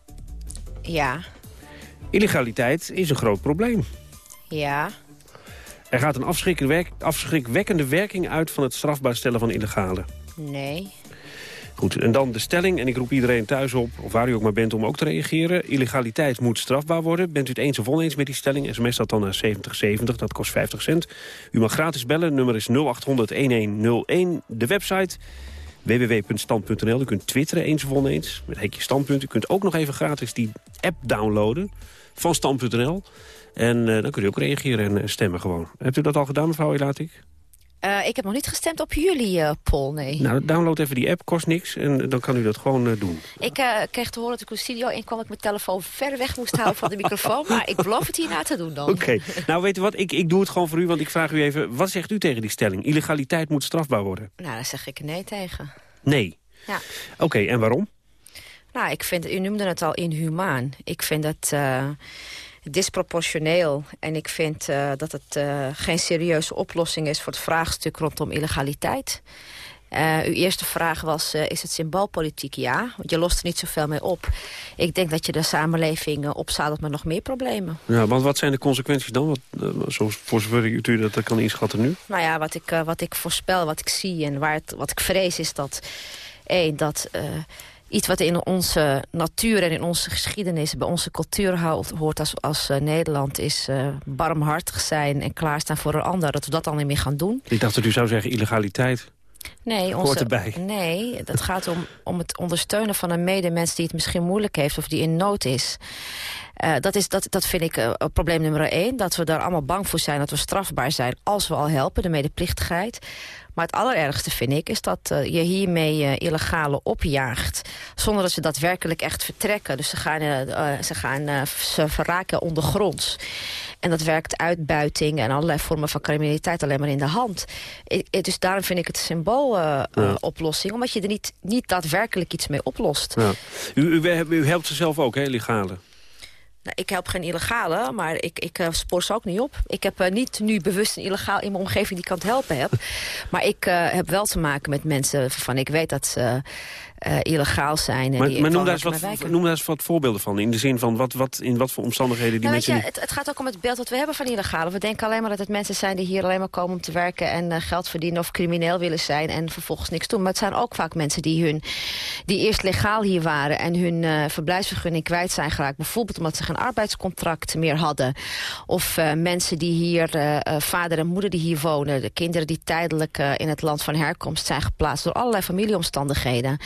Ja. Illegaliteit is een groot probleem. Ja. Er gaat een afschrikwekkende werking uit van het strafbaar stellen van illegale. Nee. Goed, en dan de stelling. En ik roep iedereen thuis op, of waar u ook maar bent, om ook te reageren. Illegaliteit moet strafbaar worden. Bent u het eens of oneens met die stelling? SMS dat dan naar 7070, dat kost 50 cent. U mag gratis bellen, nummer is 0800-1101. De website www.stand.nl. U kunt twitteren eens of oneens, met hekje standpunt. U kunt ook nog even gratis die app downloaden van stand.nl. En uh, dan kunt u ook reageren en uh, stemmen gewoon. Hebt u dat al gedaan, mevrouw Elatik? Uh, ik heb nog niet gestemd op jullie uh, poll, nee. Nou, download even die app, kost niks. En dan kan u dat gewoon uh, doen. Ik kreeg te horen dat ik de studio in kwam... ik mijn telefoon ver weg moest houden van de microfoon. Maar ik beloof het hierna te doen dan. Oké. Nou, weet u wat? Ik, ik doe het gewoon voor u, want ik vraag u even... wat zegt u tegen die stelling? Illegaliteit moet strafbaar worden. Nou, daar zeg ik nee tegen. Nee? Ja. Oké, en waarom? Nou, ik vind... U noemde het al inhumaan. Ik vind dat disproportioneel. En ik vind uh, dat het uh, geen serieuze oplossing is voor het vraagstuk rondom illegaliteit. Uh, uw eerste vraag was, is het symboolpolitiek? Ja, want je lost er niet zoveel mee op. Ik denk dat je de samenleving opzadelt met nog meer problemen. Ja, want wat zijn de consequenties dan? Wat, zoals voor zover u dat kan inschatten nu? Nou ja, wat ik, wat ik voorspel, wat ik zie en waar het, wat ik vrees is dat... één, dat iets wat in onze natuur en in onze geschiedenis... bij onze cultuur hoort als, als Nederland... is barmhartig zijn en klaarstaan voor een ander. Dat we dat dan niet meer gaan doen. Ik dacht dat u zou zeggen illegaliteit. Nee, onze, erbij. nee, dat gaat om, om het ondersteunen van een medemens die het misschien moeilijk heeft of die in nood is. Uh, dat, is dat, dat vind ik uh, probleem nummer één. Dat we daar allemaal bang voor zijn, dat we strafbaar zijn als we al helpen, de medeplichtigheid. Maar het allerergste vind ik is dat uh, je hiermee illegale opjaagt. Zonder dat ze daadwerkelijk echt vertrekken. Dus ze gaan, ze, gaan ze verraken ondergronds. En dat werkt uitbuiting en allerlei vormen van criminaliteit alleen maar in de hand. Dus daarom vind ik het een symbooloplossing. Ja. Omdat je er niet, niet daadwerkelijk iets mee oplost. Ja. U, u, u, helpt ze zelf ook, hè, legale? Nou, ik help geen illegale, maar ik, ik uh, spoor ze ook niet op. Ik heb uh, niet nu bewust een illegaal in mijn omgeving die kan het helpen heb. Maar ik uh, heb wel te maken met mensen waarvan ik weet dat ze uh, illegaal zijn. En maar, die maar noem, daar eens wat, noem daar eens wat voorbeelden van. In de zin van wat, wat, in wat voor omstandigheden die nou, mensen... Je, het, het, gaat ook om het beeld dat we hebben van illegale. We denken alleen maar dat het mensen zijn die hier alleen maar komen om te werken... en uh, geld verdienen of crimineel willen zijn en vervolgens niks doen. Maar het zijn ook vaak mensen die, hun, die eerst legaal hier waren... en hun uh, verblijfsvergunning kwijt zijn geraakt. Bijvoorbeeld omdat ze geen arbeidscontract meer hadden. Of mensen die hier, vader en moeder die hier wonen... de kinderen die tijdelijk in het land van herkomst zijn geplaatst... door allerlei familieomstandigheden.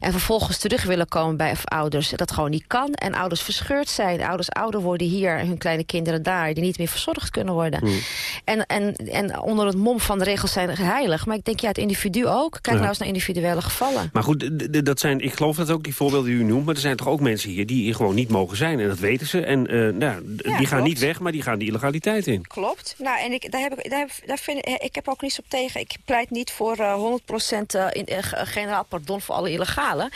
En vervolgens terug willen komen bij ouders. Dat gewoon niet kan. En ouders verscheurd zijn. Ouders ouder worden hier. Hun kleine kinderen daar. Die niet meer verzorgd kunnen worden. Hmm. En, en, en onder het mom van de regels zijn heilig. Maar ik denk, ja, het individu ook. Kijk nou eens naar individuele gevallen. Maar goed, dat zijn, ik geloof dat ook die voorbeelden die u noemt. Maar er zijn toch ook mensen hier die hier gewoon niet mogen zijn. En dat weten ze. En uh, nou, die gaan niet weg, maar die gaan die illegaliteit in. Klopt. Nou, en ik, daar heb ik, daar heb, daar vind, ik heb ook niets op tegen. Ik pleit niet voor uh, 100% uh, in, uh, generaal pardon voor alle illegale.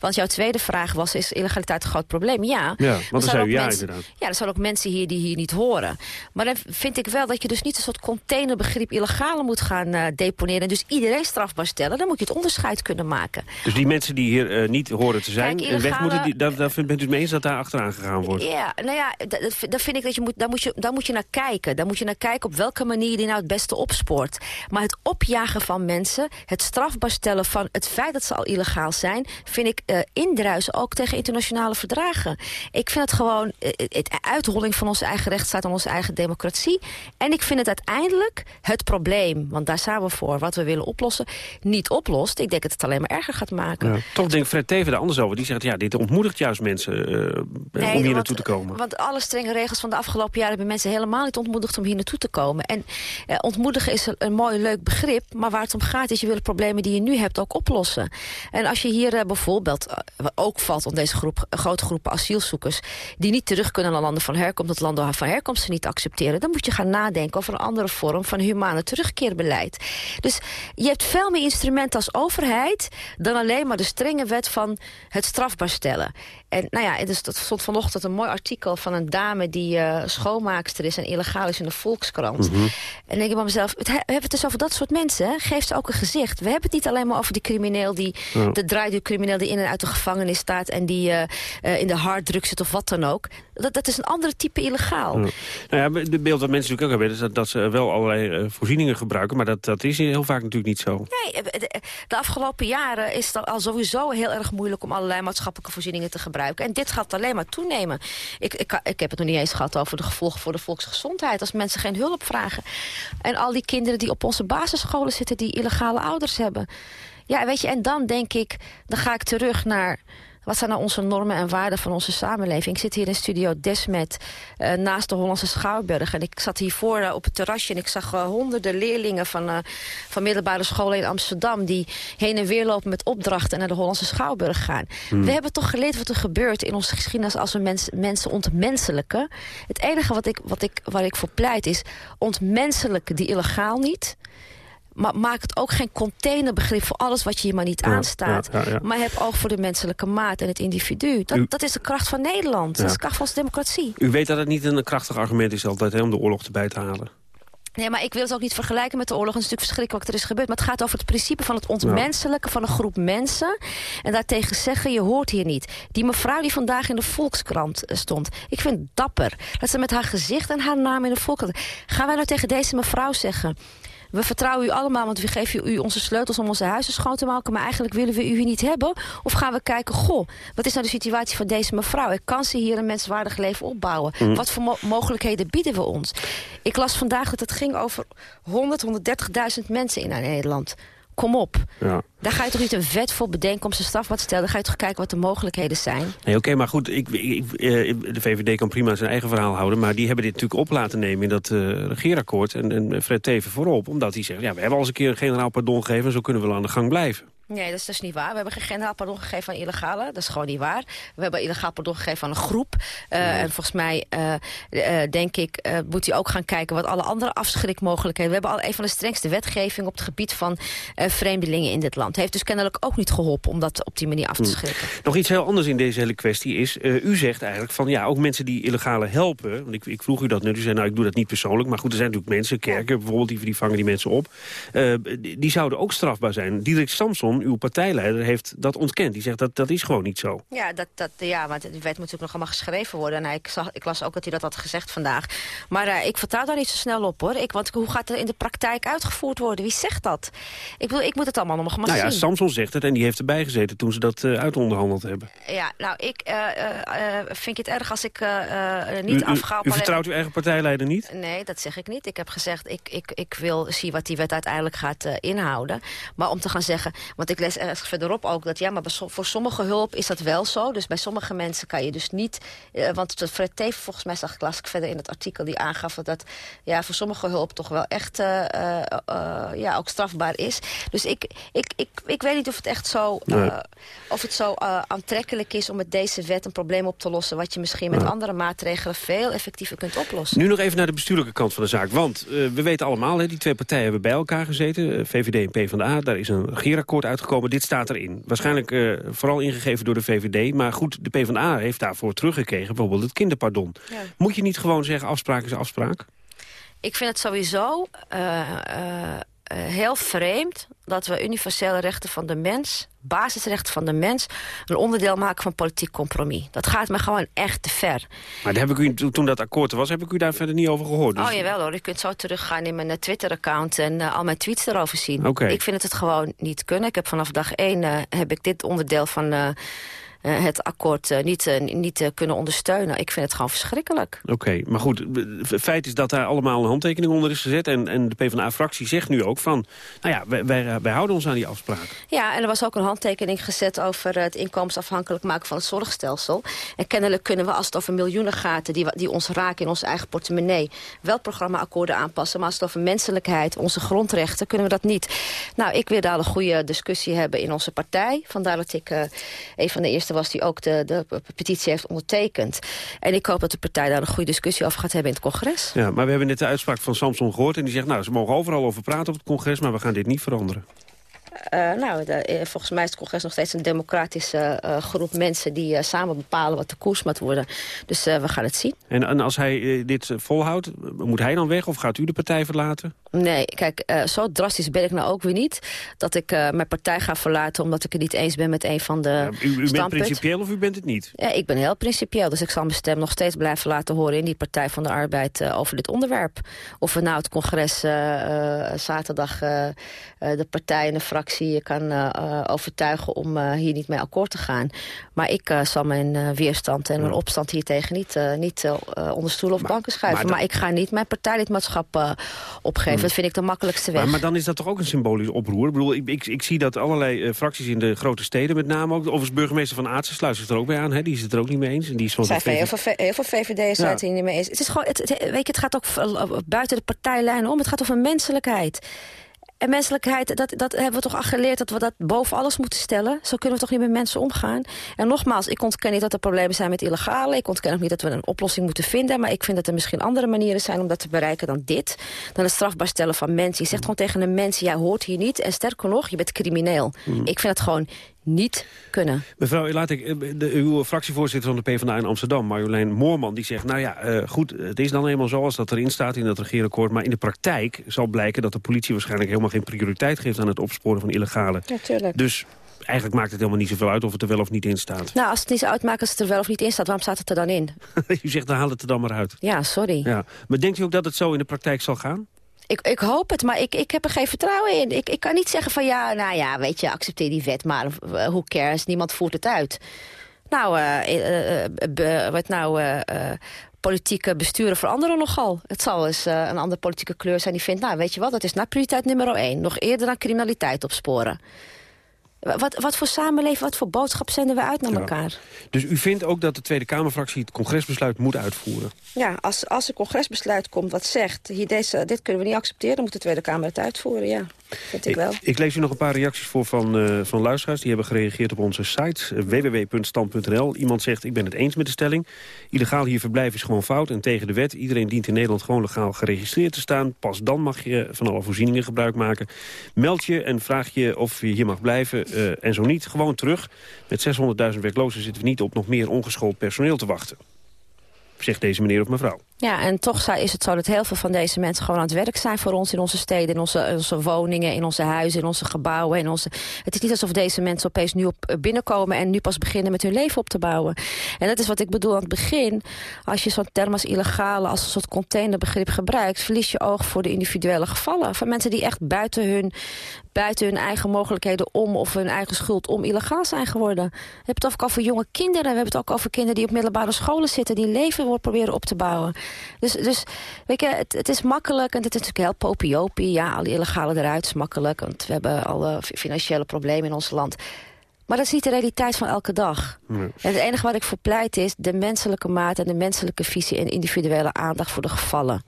Want jouw tweede vraag was, is illegaliteit een groot probleem? Ja. Ja, want er zijn ja mensen, inderdaad. Ja, er zijn ook mensen hier die hier niet horen. Maar dan vind ik wel dat je dus niet een soort containerbegrip illegale moet gaan uh, deponeren. En dus iedereen strafbaar stellen. Dan moet je het onderscheid kunnen maken. Dus die mensen die hier uh, niet horen te zijn Kijk, illegale... weg moeten, die, daar, daar bent u mee eens dat daar achteraan gegaan wordt? Ja, nou ja, daar vind ik dat je moet, daar moet je, daar moet je naar kijken. Daar moet je naar kijken op welke manier je die nou het beste opspoort. Maar het opjagen van mensen, het strafbaar stellen van het feit dat ze al illegaal zijn vind ik uh, indruisen ook tegen internationale verdragen. Ik vind het gewoon uh, het uitholling van onze eigen rechtsstaat en onze eigen democratie. En ik vind het uiteindelijk het probleem, want daar staan we voor, wat we willen oplossen, niet oplost. Ik denk dat het alleen maar erger gaat maken. Ja, toch denkt Fred Teven er anders over. Die zegt, ja, dit ontmoedigt juist mensen uh, nee, om hier naartoe te komen. Want alle strenge regels van de afgelopen jaren hebben mensen helemaal niet ontmoedigd om hier naartoe te komen. En ontmoedigen is een, een mooi, leuk begrip, maar waar het om gaat is je wil problemen die je nu hebt ook oplossen. En als je hier bijvoorbeeld eh, ook valt onder deze groep, grote groepen asielzoekers... die niet terug kunnen naar landen van herkomst... dat landen van herkomst ze niet accepteren... dan moet je gaan nadenken over een andere vorm van humane terugkeerbeleid. Dus je hebt veel meer instrumenten als overheid... dan alleen maar de strenge wet van het strafbaar stellen. En nou ja, er stond vanochtend een mooi artikel van een dame... die uh, schoonmaakster is en illegaal is in de Volkskrant. Mm -hmm. En denk ik bij mezelf, we hebben het dus over dat soort mensen. Geef ze ook een gezicht. We hebben het niet alleen maar over die crimineel... die ja. de draaiduurcrimineel die in en uit de gevangenis staat... en die uh, uh, in de harddruk zit of wat dan ook. Dat, dat is een andere type illegaal. Ja. Nou ja, de beeld dat mensen natuurlijk ook hebben... is dat, dat ze wel allerlei voorzieningen gebruiken... maar dat, dat is heel vaak natuurlijk niet zo. Nee, de, de afgelopen jaren is het al sowieso heel erg moeilijk... om allerlei maatschappelijke voorzieningen te gebruiken. En dit gaat alleen maar toenemen. Ik, ik, ik heb het nog niet eens gehad over de gevolgen voor de volksgezondheid... als mensen geen hulp vragen. En al die kinderen die op onze basisscholen zitten... die illegale ouders hebben... Ja, weet je, en dan denk ik, dan ga ik terug naar... Wat zijn nou onze normen en waarden van onze samenleving? Ik zit hier in studio Desmet, uh, naast de Hollandse Schouwburg. En ik zat hiervoor uh, op het terrasje en ik zag uh, honderden leerlingen van, van middelbare scholen in Amsterdam... die heen en weer lopen met opdrachten en naar de Hollandse Schouwburg gaan. Hmm. We hebben toch geleerd wat er gebeurt in onze geschiedenis als we mens, mensen ontmenselijken. Het enige wat ik, wat ik, waar ik voor pleit is ontmenselijken die illegaal niet maar maak het ook geen containerbegrip voor alles wat je hier maar niet aanstaat. Ja, ja, maar heb oog voor de menselijke maat en het individu. Dat, U, dat is de kracht van Nederland. Dat is de kracht van onze democratie. U weet dat het niet een krachtig argument is altijd hè, om de oorlog erbij te halen. Nee, maar ik wil het ook niet vergelijken met de oorlog. Het is natuurlijk verschrikkelijk wat er is gebeurd. Maar het gaat over het principe van het ontmenselijken van een groep mensen. En daartegen zeggen, je hoort hier niet. Die mevrouw die vandaag in de Volkskrant stond. Ik vind het dapper. Dat ze met haar gezicht en haar naam in de Volkskrant... Gaan wij nou tegen deze mevrouw zeggen... we vertrouwen u allemaal, want we geven u onze sleutels om onze huizen schoon te maken. Maar eigenlijk willen we u hier niet hebben. Of gaan we kijken, goh, wat is nou de situatie van deze mevrouw? Ik kan ze hier een menswaardig leven opbouwen? Mhm. Wat voor mo- mogelijkheden bieden we ons? Ik las vandaag dat het ging over 100, 130.000 mensen in Nederland. Kom op. Ja. Daar ga je toch niet een wet voor bedenken om ze strafbaar te stellen. Dan ga je toch kijken wat de mogelijkheden zijn. Nee, oké, maar goed, ik, ik, eh, de VVD kan prima zijn eigen verhaal houden... maar die hebben dit natuurlijk op laten nemen in dat eh, regeerakkoord... En, en Fred Teven voorop, omdat hij zegt... ja, we hebben al eens een keer een generaal pardon gegeven... en zo kunnen we wel aan de gang blijven. Nee, dat is dus niet waar. We hebben geen generaal pardon gegeven aan illegale. Dat is gewoon niet waar. We hebben illegaal pardon gegeven aan een groep. Uh, En volgens mij, uh, uh, denk ik, moet hij ook gaan kijken... wat alle andere afschrikmogelijkheden... We hebben al een van de strengste wetgevingen op het gebied van vreemdelingen in dit land. Heeft dus kennelijk ook niet geholpen om dat op die manier af te schrikken. Hmm. Nog iets heel anders in deze hele kwestie is... u zegt eigenlijk van, ja, ook mensen die illegale helpen... want ik, ik vroeg u dat net, u zei, nou, ik doe dat niet persoonlijk... maar goed, er zijn natuurlijk mensen, kerken bijvoorbeeld... die, die vangen die mensen op. die, die zouden ook strafbaar zijn. Diederik Samson uw partijleider, heeft dat ontkend. Die zegt dat dat is gewoon niet zo. Ja, dat, dat, ja want die wet moet natuurlijk nog allemaal geschreven worden. En ik, zag, ik las ook dat hij dat had gezegd vandaag. Maar uh, ik vertrouw daar niet zo snel op, hoor. Ik, want hoe gaat het in de praktijk uitgevoerd worden? Wie zegt dat? Ik, bedoel, ik moet het allemaal nog maar nou ja, zien. Samson zegt het en die heeft erbij gezeten toen ze dat uh, uitonderhandeld hebben. Ja, nou, ik uh, vind het erg als ik niet u, afga... U, u vertrouwt uw eigen partijleider niet? Nee, dat zeg ik niet. Ik heb gezegd, ik, ik, ik wil zien wat die wet uiteindelijk gaat inhouden. Maar om te gaan zeggen... Want ik lees ergens verderop ook dat ja, maar voor sommige hulp is dat wel zo. Dus bij sommige mensen kan je dus niet... Uh, want Fred Teven, volgens mij zag ik, las ik verder in het artikel die aangaf... dat ja, voor sommige hulp toch wel echt uh, uh, ja, ook strafbaar is. Dus ik, ik, ik, ik weet niet of het echt zo, nee. of het zo aantrekkelijk is... om met deze wet een probleem op te lossen... wat je misschien met nee. andere maatregelen veel effectiever kunt oplossen. Nu nog even naar de bestuurlijke kant van de zaak. Want we weten allemaal, hè, die twee partijen hebben bij elkaar gezeten. VVD en PvdA, daar is een regeerakkoord uitgekomen. Dit staat erin. Waarschijnlijk uh, vooral ingegeven door de VVD. Maar goed, de PvdA heeft daarvoor teruggekregen. Bijvoorbeeld het kinderpardon. Ja. Moet je niet gewoon zeggen afspraak is afspraak? Ik vind het sowieso uh, uh, heel vreemd dat we universele rechten van de mens... basisrechten van de mens... een onderdeel maken van politiek compromis. Dat gaat me gewoon echt te ver. Maar heb ik u, toen dat akkoord er was, heb ik u daar verder niet over gehoord. Dus... Oh jawel hoor, u kunt zo teruggaan in mijn Twitter-account... en uh, al mijn tweets erover zien. Okay. Ik vind het het gewoon niet kunnen. Ik heb vanaf dag één uh, heb ik dit onderdeel van... Uh, uh, het akkoord uh, niet, uh, niet kunnen ondersteunen. Ik vind het gewoon verschrikkelijk. Oké, okay, maar goed, het feit is dat daar allemaal een handtekening onder is gezet... en, en de PvdA-fractie zegt nu ook van... nou ja, wij, wij, wij, houden ons aan die afspraak. Ja, en er was ook een handtekening gezet over het inkomensafhankelijk maken van het zorgstelsel. En kennelijk kunnen we, als het over miljoenen gaat... die, die ons raken in onze eigen portemonnee... wel programmaakkoorden aanpassen. Maar als het over menselijkheid, onze grondrechten, kunnen we dat niet. Nou, ik wil daar een goede discussie hebben in onze partij. Vandaar dat ik een van de eerste was die ook de, de petitie heeft ondertekend. En ik hoop dat de partij daar een goede discussie over gaat hebben in het congres. Ja, maar we hebben net de uitspraak van Samson gehoord... en die zegt, nou, ze mogen overal over praten op het congres... maar we gaan dit niet veranderen. Uh, nou, de, volgens mij is het congres nog steeds een democratische uh, groep mensen... die uh, samen bepalen wat de koers moet worden. Dus we gaan het zien. En, en als hij dit volhoudt, moet hij dan weg of gaat u de partij verlaten? Nee, kijk, uh, zo drastisch ben ik nou ook weer niet. Dat ik uh, mijn partij ga verlaten omdat ik het niet eens ben met een van de ja, u, u bent principieel of u bent het niet? Ja, ik ben heel principieel. Dus ik zal mijn stem nog steeds blijven laten horen... in die Partij van de Arbeid uh, over dit onderwerp. Of we nou het congres zaterdag de partij en de fractie kan overtuigen... om hier niet mee akkoord te gaan. Maar ik zal mijn weerstand en mijn opstand hiertegen niet, niet onder stoelen of maar, banken schuiven. Maar, maar, maar, ik ga niet mijn partijlidmaatschap opgeven. Dat vind ik de makkelijkste weg. Maar, maar, dan is dat toch ook een symbolisch oproer? Ik bedoel, ik, ik, ik zie dat allerlei uh, fracties in de grote steden met name ook... overigens burgemeester van Aartsen sluit zich er ook bij aan. Hè? Die is het er ook niet mee eens. En die is van Zijn heel, veel, heel veel VVD'ers ja. niet mee eens. Het, is gewoon, het, het, weet je, het gaat ook buiten de partijlijnen om. Het gaat over menselijkheid. En menselijkheid, dat, dat hebben we toch al geleerd dat we dat boven alles moeten stellen. Zo kunnen we toch niet met mensen omgaan. En nogmaals, ik ontken niet dat er problemen zijn met illegale. Ik ontken ook niet dat we een oplossing moeten vinden. Maar ik vind dat er misschien andere manieren zijn om dat te bereiken dan dit. Dan het strafbaar stellen van mensen. Je zegt gewoon tegen een mens, jij hoort hier niet. En sterker nog, je bent crimineel. Mm. Ik vind het gewoon niet kunnen. Mevrouw, laat ik de, uw fractievoorzitter van de PvdA in Amsterdam, Marjolein Moorman, die zegt, nou ja, uh, goed, het is dan eenmaal zoals dat erin staat in dat regeerakkoord, maar in de praktijk zal blijken dat de politie waarschijnlijk helemaal geen prioriteit geeft aan het opsporen van illegale. Natuurlijk. Dus eigenlijk maakt het helemaal niet zoveel uit of het er wel of niet in staat. Nou, als het niet zo uitmaakt als het er wel of niet in staat, waarom staat het er dan in? u zegt, dan haal het er dan maar uit. Ja, sorry. Ja. Maar denkt u ook dat het zo in de praktijk zal gaan? Ik, ik hoop het, maar ik, ik heb er geen vertrouwen in. Ik, ik kan niet zeggen van ja, nou ja, weet je, accepteer die wet, maar uh, who cares, niemand voert het uit. Nou, uh, wat nou, politieke besturen veranderen nogal. Het zal eens een andere politieke kleur zijn die vindt... nou, weet je wat, dat is nou prioriteit nummer één. Nog eerder dan criminaliteit opsporen. Wat, wat voor samenleving, wat voor boodschap zenden we uit naar ja. elkaar? Dus u vindt ook dat de Tweede Kamerfractie het congresbesluit moet uitvoeren? Ja, als, als een congresbesluit komt wat zegt... Hier, deze, dit kunnen we niet accepteren, dan moet de Tweede Kamer het uitvoeren, ja. Ik. Ik, lees u nog een paar reacties voor van, uh, van luisteraars. Die hebben gereageerd op onze site uh, www.stand.nl. Iemand zegt, ik ben het eens met de stelling. Illegaal hier verblijven is gewoon fout en tegen de wet. Iedereen dient in Nederland gewoon legaal geregistreerd te staan. Pas dan mag je van alle voorzieningen gebruik maken. Meld je en vraag je of je hier mag blijven. Uh, en zo niet, gewoon terug. Met 600.000 werklozen zitten we niet op nog meer ongeschoold personeel te wachten. Zegt deze meneer of mevrouw. Ja, en toch is het zo dat heel veel van deze mensen gewoon aan het werk zijn voor ons in onze steden, in onze, onze woningen, in onze huizen, in onze gebouwen. In onze... Het is niet alsof deze mensen opeens nu op binnenkomen en nu pas beginnen met hun leven op te bouwen. En dat is wat ik bedoel aan het begin. Als je zo'n term als illegale, als een soort containerbegrip gebruikt, verlies je oog voor de individuele gevallen. Van mensen die echt buiten hun, buiten hun eigen mogelijkheden om of hun eigen schuld om illegaal zijn geworden. We hebben het ook over jonge kinderen. We hebben het ook over kinderen die op middelbare scholen zitten, die leven proberen op te bouwen. Dus, dus weet je, het, het, is makkelijk en het is natuurlijk heel popiopie. Ja, alle illegale eruit is makkelijk, want we hebben alle financiële problemen in ons land. Maar dat is niet de realiteit van elke dag. Nee. En het enige wat ik voor pleit is de menselijke maat en de menselijke visie en individuele aandacht voor de gevallen.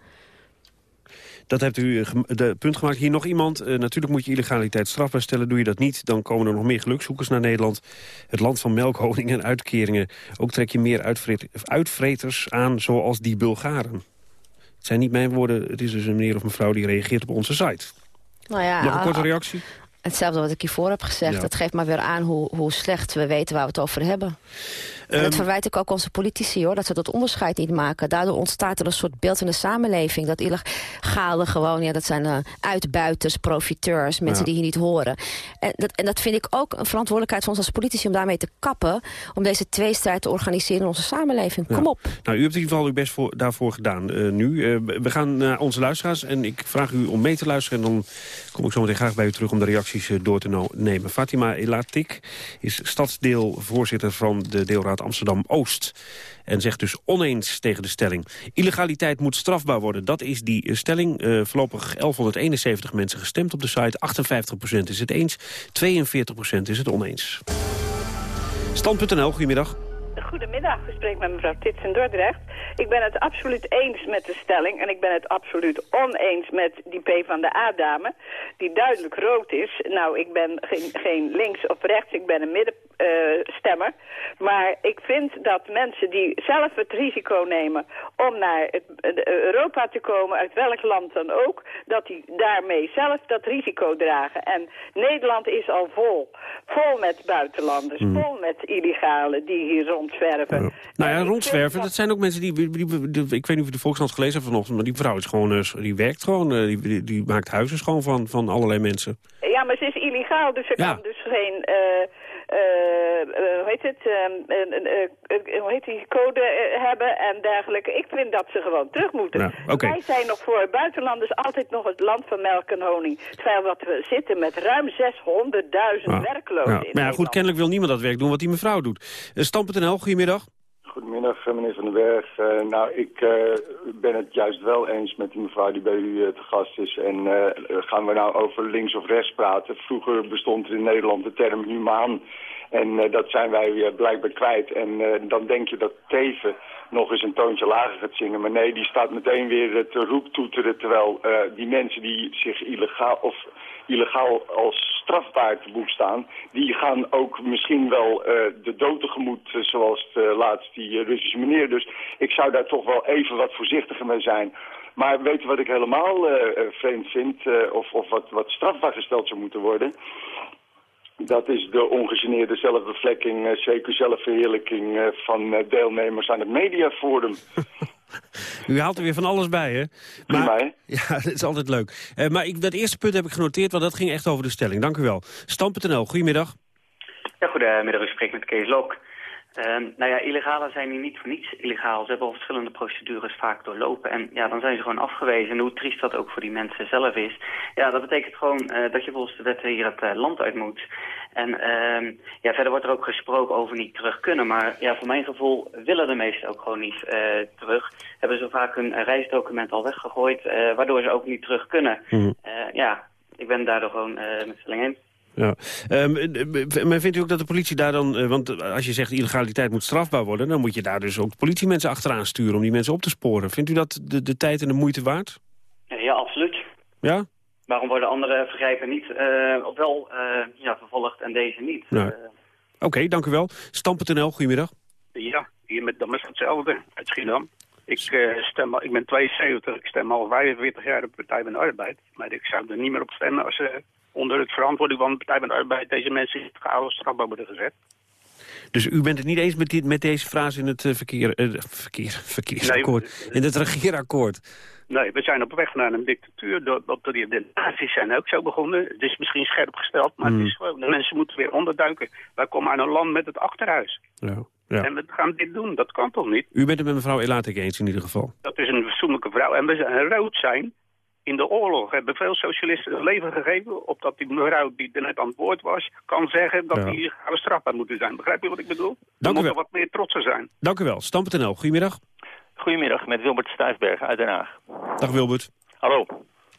Dat hebt u de punt gemaakt. Hier nog iemand. Uh, natuurlijk moet je illegaliteit strafbaar stellen. Doe je dat niet, dan komen er nog meer gelukzoekers naar Nederland. Het land van melk, honing en uitkeringen. Ook trek je meer uitvret uitvreters aan, zoals die Bulgaren. Het zijn niet mijn woorden. Het is dus een meneer of mevrouw die reageert op onze site. Nou ja, nog een korte reactie? Hetzelfde wat ik hiervoor heb gezegd. Ja. Dat geeft maar weer aan hoe, hoe slecht we weten waar we het over hebben. En dat Ehm, verwijt ik ook onze politici, hoor, dat ze dat onderscheid niet maken. Daardoor ontstaat er een soort beeld in de samenleving. Dat illegale gewoon, ja, dat zijn uh, uitbuiters, profiteurs, mensen Ja. die hier niet horen. En dat, en dat vind ik ook een verantwoordelijkheid van ons als politici om daarmee te kappen. Om deze tweestrijd te organiseren in onze samenleving. Kom Ja. op. Nou, u hebt in ieder geval uw best voor, daarvoor gedaan eh, nu. Eh, we gaan naar onze luisteraars en ik vraag u om mee te luisteren. En dan kom ik zo meteen graag bij u terug om de reacties eh, door te nemen. Fatima Elatik is stadsdeelvoorzitter van de deelraad Amsterdam-Oost. En zegt dus oneens tegen de stelling. Illegaliteit moet strafbaar worden. Dat is die eh, stelling. Eh, voorlopig 1171 mensen gestemd op de site. 58% is het eens, 42% is het oneens. Stand.nl, goedemiddag. Goedemiddag, u spreekt met mevrouw Tits in Dordrecht. Ik ben het absoluut eens met de stelling en ik ben het absoluut oneens met die P van de A-dame, die duidelijk rood is. Nou, ik ben geen, geen links of rechts, ik ben een middenstemmer. maar ik vind dat mensen die zelf het risico nemen om naar het, Europa te komen, uit welk land dan ook, dat die daarmee zelf dat risico dragen. En Nederland is al vol, vol met buitenlanders, vol met illegalen die hier rondzwerven. Nou ja, rondzwerven, dat zijn ook mensen die, die, die- die- Ik weet niet of je de Volkskrant gelezen hebt vanochtend... maar die vrouw is gewoon, eh, die werkt gewoon, eh, die, die, maakt huizen schoon van, van allerlei mensen. Ja, maar ze is illegaal, dus ze Ja. kan dus geen, eh, hoe heet het, ehm, eh, eh, hoe heet die, code eh, hebben en dergelijke. Ik vind dat ze gewoon terug moeten. Wij zijn nog voor buitenlanders altijd nog het land van melk en honing. Terwijl wat we zitten met ruim 600.000 werklozen Ja. in Maar ja, goed, kennelijk wil niemand dat werk doen wat die mevrouw doet. Uh, Stam.nl, goedemiddag. Goedemiddag, eh, meneer Van den Berg. Eh, nou, ik eh, ben het juist wel eens met die mevrouw die bij u te gast is. En gaan we nou over links of rechts praten? Vroeger bestond er in Nederland de term humaan. En eh, dat zijn wij weer blijkbaar kwijt. En eh, dan denk je dat Teven nog eens een toontje lager gaat zingen. Maar nee, die staat meteen weer eh, te roeptoeteren. Terwijl eh, die mensen die zich illegaal of illegaal als strafbaar te boek staan... die gaan ook misschien wel eh, de dood tegemoet, eh, zoals uh, laatst die eh, Russische meneer. Dus ik zou daar toch wel even wat voorzichtiger mee zijn. Maar weet je wat ik helemaal eh, eh, vreemd vind, eh, of, of wat, wat strafbaar gesteld zou moeten worden... Dat is de ongegeneerde zelfbevlekking, eh, zeker zelfverheerlijking eh, van eh, deelnemers aan het mediaforum. U haalt er weer van alles bij, hè? Maar, Ja, dat is altijd leuk. Eh, maar ik, dat eerste punt heb ik genoteerd, want dat ging echt over de stelling. Dank u wel. Stam.nl, goedemiddag. Ja, goedemiddag. U spreekt met Kees Lok. Ehm, nou ja, illegalen zijn hier niet voor niets illegaal. Ze hebben al verschillende procedures vaak doorlopen. En ja, dan zijn ze gewoon afgewezen. En hoe triest dat ook voor die mensen zelf is. Ja, dat betekent gewoon eh, dat je volgens de wet hier het eh, land uit moet. En ehm, ja, verder wordt er ook gesproken over niet terug kunnen. Maar ja, voor mijn gevoel willen de meesten ook gewoon niet uh, terug. Hebben ze vaak hun reisdocument al weggegooid, waardoor ze ook niet terug kunnen. Mhm. ja, ik ben daardoor gewoon met stelling eens. Ja. Um, maar vindt u ook dat de politie daar dan... Uh, want als je zegt illegaliteit moet strafbaar worden... dan moet je daar dus ook politiemensen achteraan sturen... om die mensen op te sporen. Vindt u dat de, de tijd en de moeite waard? Ja, absoluut. Ja? Waarom worden andere vergrijpen niet uh, wel uh, ja, vervolgd en deze niet? Nou. Oké, okay, dank u wel. Stam.nl, goedemiddag. Ja, hier met dan is hetzelfde uit Schiedam. Ik, stem, ik ben 72, ik stem al 45 jaar de Partij van de Arbeid. Maar ik zou er niet meer op stemmen als ze onder het verantwoording van de Partij van de Arbeid deze mensen in het chaos strafbaar worden gezet. Dus u bent het niet eens met, die, met deze frase in het uh, verkeer, uh, verkeer, verkeersakkoord, nee, in het regeerakkoord? Nee, we zijn op weg naar een dictatuur. De, de, de nazi's zijn ook zo begonnen. Het is misschien scherp gesteld, maar het is gewoon, de mensen moeten weer onderduiken. Wij komen uit een land met het achterhuis. Ja. Ja. En we gaan dit doen, dat kan toch niet? U bent het met mevrouw Elatek eens in ieder geval? Dat is een fatsoenlijke vrouw. En we zijn rood zijn in de oorlog hebben veel socialisten het leven gegeven... opdat die mevrouw die er net aan het woord was... kan zeggen dat ja. die strafbaar moeten zijn. Begrijp je wat ik bedoel? Dank we wel. wat meer trotser zijn. Dank u wel. Stam.nl, goedemiddag. Goedemiddag, met Wilbert Stuyfberg uit Den Haag. Dag Wilbert. Hallo.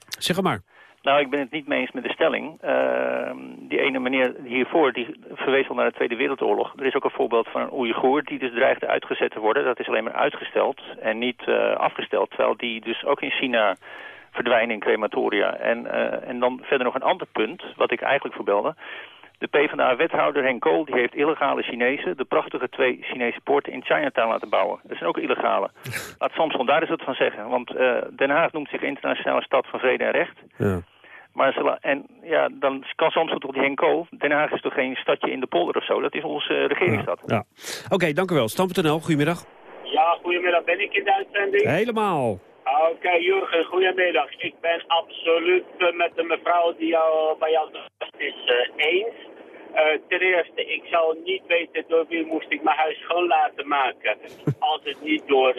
Zeg maar. Nou, ik ben het niet mee eens met de stelling. Uh, die ene meneer hiervoor, die verwees al naar de Tweede Wereldoorlog. Er is ook een voorbeeld van een Oeigoer die dus dreigde uitgezet te worden. Dat is alleen maar uitgesteld en niet uh, afgesteld. Terwijl die dus ook in China verdwijnen in crematoria. En, uh, en dan verder nog een ander punt, wat ik eigenlijk verbelde. De PvdA-wethouder Henk Kool die heeft illegale Chinezen... de prachtige twee Chinese poorten in Chinatown laten bouwen. Dat zijn ook illegale. Laat Samson daar eens wat van zeggen. Want uh, Den Haag noemt zich internationale stad van vrede en recht. Ja. Maar ze, en ja, dan kan Samson toch die Henk Kool... Den Haag is toch geen stadje in de polder of zo? Dat is onze uh, regeringsstad. Ja. ja. Oké, okay, dank u wel. Stam.nl, goedemiddag. Ja, goedemiddag. Ben ik in de uitzending? Helemaal. Oké, okay, Jurgen, goedemiddag. Ik ben absoluut uh, met de mevrouw die jou, bij jou is uh, eens. Uh, ten eerste, ik zou niet weten door wie moest ik mijn huis schoon laten maken. Als het niet door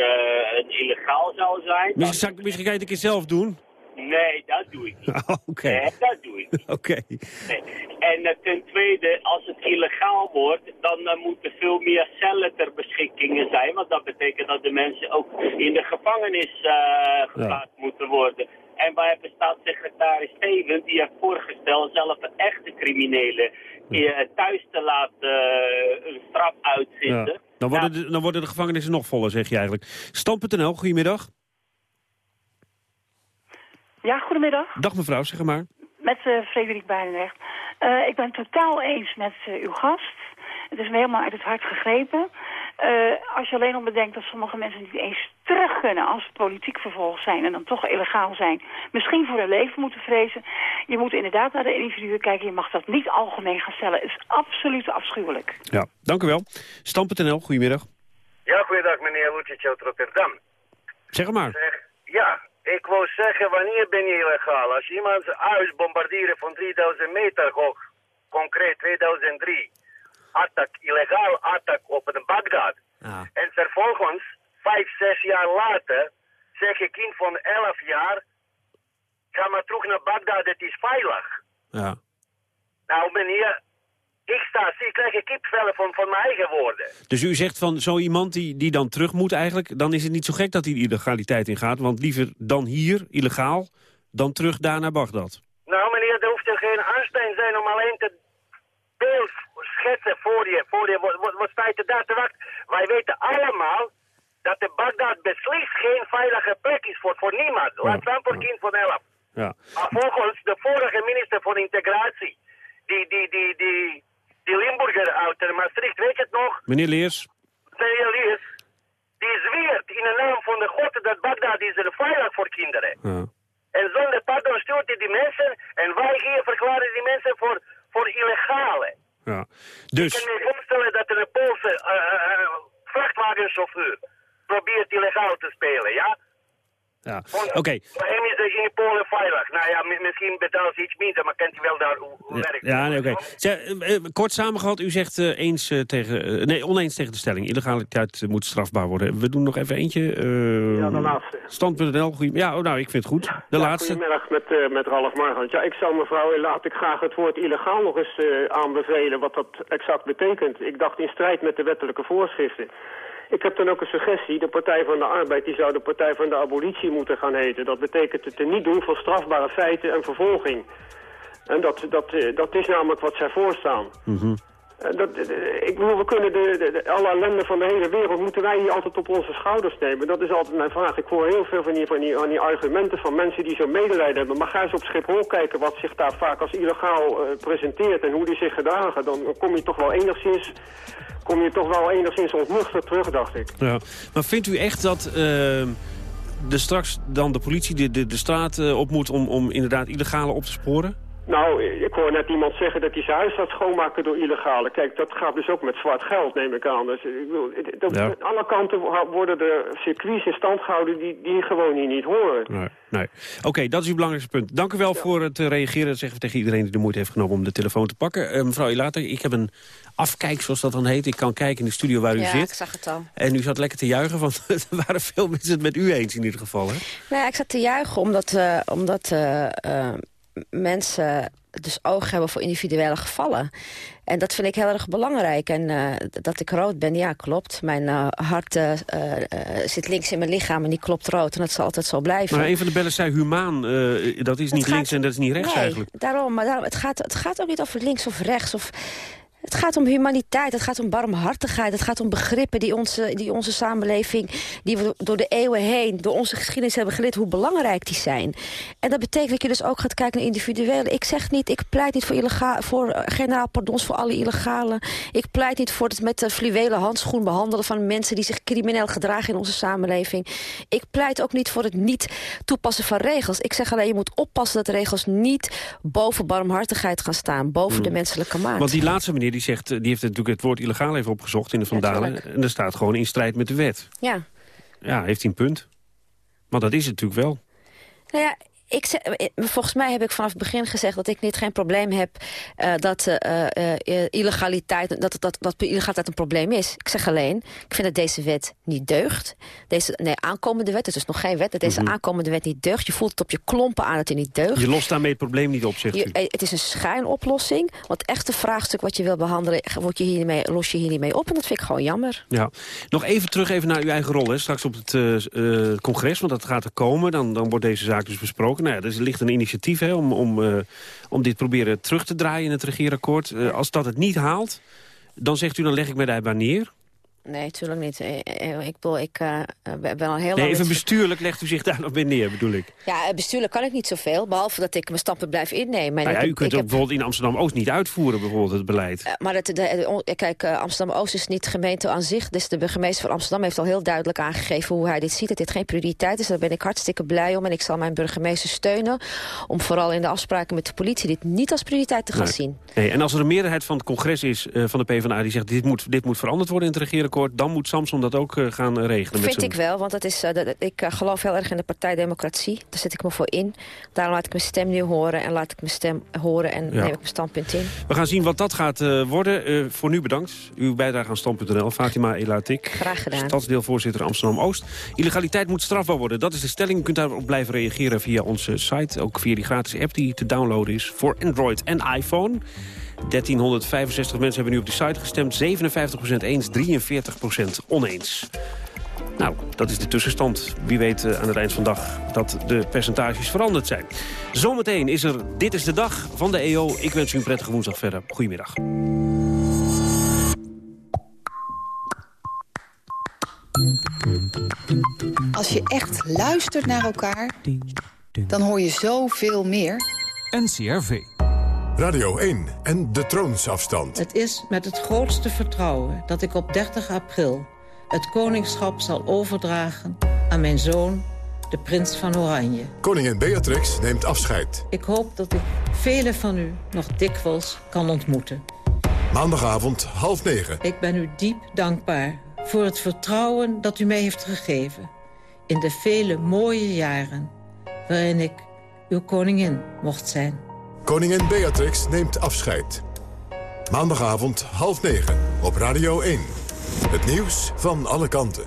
een illegaal zou zijn. Misschien, misschien kan je het een keer zelf doen? Nee, dat doe ik niet. Oké. Okay. Nee, dat doe ik niet. Oké. Okay. Nee. En uh, ten tweede, als het illegaal wordt, dan uh, moeten veel meer cellen ter beschikking zijn. Want dat betekent dat de mensen ook in de gevangenis uh, geplaatst ja. moeten worden. En wij hebben staatssecretaris Steven, die heeft voorgesteld zelf een echte criminelen ja. thuis te laten een straf uitzitten. Ja. Dan, worden de, dan worden de gevangenissen nog voller, zeg je eigenlijk. Stam.nl, goedemiddag. Ja, goedemiddag. Dag mevrouw, zeg maar. Met uh, Frederik Bijnrecht. Uh, ik ben totaal eens met uh, uw gast. Het is me helemaal uit het hart gegrepen. als je alleen al bedenkt dat sommige mensen niet eens terug kunnen als ze politiek vervolgd zijn en dan toch illegaal zijn. Misschien voor hun leven moeten vrezen. Je moet inderdaad naar de individuen kijken. Je mag dat niet algemeen gaan stellen. Het is absoluut afschuwelijk. Ja, dank u wel. Stam.nl, goedemiddag. Ja, goeiedag meneer Lucic uit Rotterdam. Zeg maar. Zeg, ja, ik wou zeggen, wanneer ben je illegaal? Als iemand zijn huis bombarderen van 3000 meter hoog, concreet 2003, attack, illegaal attack op een Bagdad. En vervolgens, vijf, zes jaar later, zeg je kind van 11 jaar, ga maar terug naar Bagdad, het is veilig. Ja. Nou meneer, ik sta, ik krijg een kipvellen van, van mijn eigen woorden. Dus u zegt van zo iemand die, die dan terug moet eigenlijk... dan is het niet zo gek dat hij de illegaliteit ingaat. Want liever dan hier, illegaal, dan terug daar naar Bagdad. Nou meneer, er hoeft er geen Einstein zijn om alleen te beeld schetsen voor je. Voor je wat, wat, wat staat er daar te wachten? Wij weten allemaal dat de Bagdad beslist geen veilige plek is voor, voor niemand. Laat staan voor kind van elf. Ja. Maar volgens de vorige minister van Integratie... Die, die, die, die, die Limburger uit Maastricht, weet je het nog? Meneer Leers. Meneer Leers, die zweert in de naam van de God dat Bagdad is er veilig voor kinderen. Ja. En zonder pardon stuurt hij die mensen en wij hier verklaren die mensen voor, voor illegale. Ja. Dus... Ik kan me voorstellen dat er een Poolse uh, uh, vrachtwagenchauffeur probeert illegaal te spelen, ja? Ja. Oké. Voor hem is in Polen veilig. Nou ja, mi- misschien betaalt ze iets minder, maar kent u wel daar hoe, werkt Ja, nee, oké. Eh, eh, Kort samengevat, u zegt eh, eens eh, tegen, nee, oneens tegen de stelling. Illegaliteit moet strafbaar worden. We doen nog even eentje. eh, Ja, de laatste. Stand.nl, goeie- ja, oh, nou, ik vind het goed. De Ja, laatste. Goedemiddag met, eh, met Ralf Margant. Ja, ik zou mevrouw, laat ik graag het woord illegaal nog eens aanbevelen, wat dat exact betekent. Ik dacht in strijd met de wettelijke voorschriften. Ik heb dan ook een suggestie. De Partij van de Arbeid die zou de Partij van de Abolitie moeten gaan heten. Dat betekent het niet doen van strafbare feiten en vervolging. En dat, dat, eh, dat is namelijk wat zij voorstaan. Eh, Dat, eh, ik bedoel, we kunnen de, de- de- alle ellende van de hele wereld, moeten wij hier altijd op onze schouders nemen? Dat is altijd mijn vraag. Ik hoor heel veel van die, van die, van die argumenten van mensen die zo'n medelijden hebben. Maar ga eens op Schiphol kijken wat zich daar vaak als illegaal eh, presenteert en hoe die zich gedragen. Dan kom je toch wel enigszins, kom je toch wel enigszins ontnuchterd terug, dacht ik. Ja. Maar vindt u echt dat eh, er straks dan de politie de, de, de straat eh, op moet om, om inderdaad illegale op te sporen? Nou, ik hoor net iemand zeggen dat hij zijn huis gaat schoonmaken door illegale. Kijk, dat gaat dus ook met zwart geld, neem ik aan. Dus ik bedoel, dat- Ja. aan alle kanten worden er circuits in stand gehouden die, die gewoon hier niet horen. Nee. nee. Oké, dat is uw belangrijkste punt. Dank u wel voor het eh, reageren. Dat zeggen we tegen iedereen die de moeite heeft genomen om de telefoon te pakken. Eh, mevrouw Ilater, ik heb een afkijk, zoals dat dan heet. Ik kan kijken in de studio waar u ja, zit. ik zag het al. En u zat lekker te juichen, want er waren veel mensen het met u eens in ieder geval. Hè? Nou ja, ik zat te juichen omdat, eh, omdat mensen dus oog hebben voor individuele gevallen. En dat vind ik heel erg belangrijk. En eh, dat ik rood ben, ja, klopt. Mijn eh, hart eh, zit links in mijn lichaam en die klopt rood. En dat zal altijd zo blijven. Maar een van de bellen zei humaan. dat is Het niet gaat- links en dat is niet rechts nee, eigenlijk. Daarom, maar daarom, het, gaat, het gaat ook niet over links of rechts. Of, het gaat om humaniteit, het gaat om barmhartigheid... het gaat om begrippen die onze, die onze samenleving... die we door de eeuwen heen, door onze geschiedenis hebben geleerd... hoe belangrijk die zijn. En dat betekent dat je dus ook gaat kijken naar individuele. Ik zeg niet, ik pleit niet voor, illegaal, voor eh, generaal pardons voor alle illegalen. Ik pleit niet voor het met de fluwelen handschoen behandelen... van mensen die zich crimineel gedragen in onze samenleving. Ik pleit ook niet voor het niet toepassen van regels. Ik zeg alleen, je moet oppassen dat regels niet boven barmhartigheid gaan staan. Boven Hmm. de menselijke maat. Want die laatste meneer die zegt, eh, die heeft natuurlijk het woord illegaal even opgezocht in de Vandalen. tuurlijk. en er staat gewoon in strijd met de wet. Ja. Ja, heeft hij een punt. Maar dat is het natuurlijk wel. Nou ja, ik zeg, eh, volgens mij heb ik vanaf het begin gezegd dat ik niet geen probleem heb eh, dat eh, eh, eh, illegaliteit, dat, dat, dat illegaliteit een probleem is. Ik zeg alleen, ik vind dat deze wet niet deugt. Deze nee, aankomende wet, het is nog geen wet, dat deze Mhm. aankomende wet niet deugt. Je voelt het op je klompen aan dat hij niet deugt. Je lost daarmee het probleem niet op, zegt Je- eh, het is een schijnoplossing. Want het echte vraagstuk wat je wil behandelen, word je hiermee, los je hier niet mee op. En dat vind ik gewoon jammer. Ja. Nog even terug even naar uw eigen rol. Hè. Straks op het eh, eh, congres, want dat gaat er komen. Dan, dan wordt deze zaak dus besproken. Nou ja, er ligt een initiatief hè, om, om, eh, om dit proberen terug te draaien in het regeerakkoord. Eh, als dat het niet haalt, dan zegt u dan leg ik mij daarbij neer. Nee, natuurlijk niet. Eh, eh, Ik bedoel, ik eh, ben al heel Nee, lang... even bestuurlijk legt u zich daar nog bij neer, bedoel ik. Ja, bestuurlijk kan ik niet zoveel. Behalve dat ik mijn stappen blijf innemen. En Nou ja, ik u kunt heb- bijvoorbeeld in Amsterdam-Oost niet uitvoeren, bijvoorbeeld het beleid. maar het, de, kijk, Amsterdam-Oost is niet gemeente aan zich. Dus de burgemeester van Amsterdam heeft al heel duidelijk aangegeven... hoe hij dit ziet, dat dit geen prioriteit is. Daar ben ik hartstikke blij om. En ik zal mijn burgemeester steunen... om vooral in de afspraken met de politie... dit niet als prioriteit te gaan Nee. zien. Nee, en als er een meerderheid van het congres is van de PvdA... die zegt dit moet, dit moet veranderd worden in het dan moet Samson dat ook eh, gaan regelen. Vind ik wel, want dat is, eh, dat, ik eh, geloof heel erg in de partijdemocratie. Daar zet ik me voor in. Daarom laat ik mijn stem nu horen en laat ik mijn stem horen... en Ja. neem ik mijn standpunt in. We gaan zien wat dat gaat worden. Voor nu bedankt. Uw bijdrage aan Stand.nl. Fatima Elatik. Graag gedaan. Stadsdeelvoorzitter Amsterdam-Oost. Illegaliteit moet strafbaar worden. Dat is de stelling. U kunt daarop blijven reageren via onze site. Ook via die gratis app die te downloaden is voor Android en iPhone. 1365 mensen hebben nu op de site gestemd. 57% eens, 43% oneens. Nou, dat is de tussenstand. Wie weet eh, aan het eind van de dag dat de percentages veranderd zijn. Zometeen is er Dit is de Dag van de EO. Ik wens u een prettige woensdag verder. Goedemiddag. Als je echt luistert naar elkaar, dan hoor je zoveel meer. NCRV. Radio 1 en de troonsafstand. Het is met het grootste vertrouwen dat ik op 30 april... het koningschap zal overdragen aan mijn zoon, de prins van Oranje. Koningin Beatrix neemt afscheid. Ik hoop dat ik velen van u nog dikwijls kan ontmoeten. Maandagavond half negen. Ik ben u diep dankbaar voor het vertrouwen dat u mij heeft gegeven... in de vele mooie jaren waarin ik uw koningin mocht zijn. Koningin Beatrix neemt afscheid. Maandagavond half negen op Radio 1. Het nieuws van alle kanten.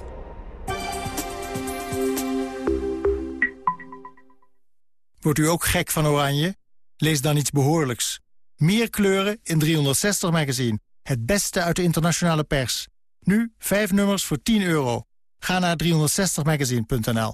Wordt u ook gek van oranje? Lees dan iets behoorlijks. Meer kleuren in 360 magazine. Het beste uit de internationale pers. Nu 5 nummers voor 10 euro. Ga naar 360magazine.nl.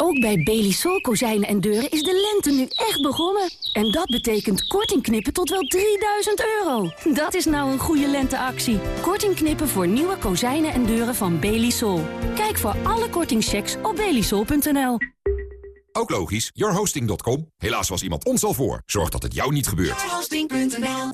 Ook bij Belisol kozijnen en deuren is de lente nu echt begonnen. En dat betekent korting knippen tot wel 3000 euro. Dat is nou een goede lenteactie. Korting knippen voor nieuwe kozijnen en deuren van Belisol. Kijk voor alle kortingchecks op belisol.nl. Ook logisch, yourhosting.com. Helaas was iemand ons al voor. Zorg dat het jou niet gebeurt. Yourhosting.nl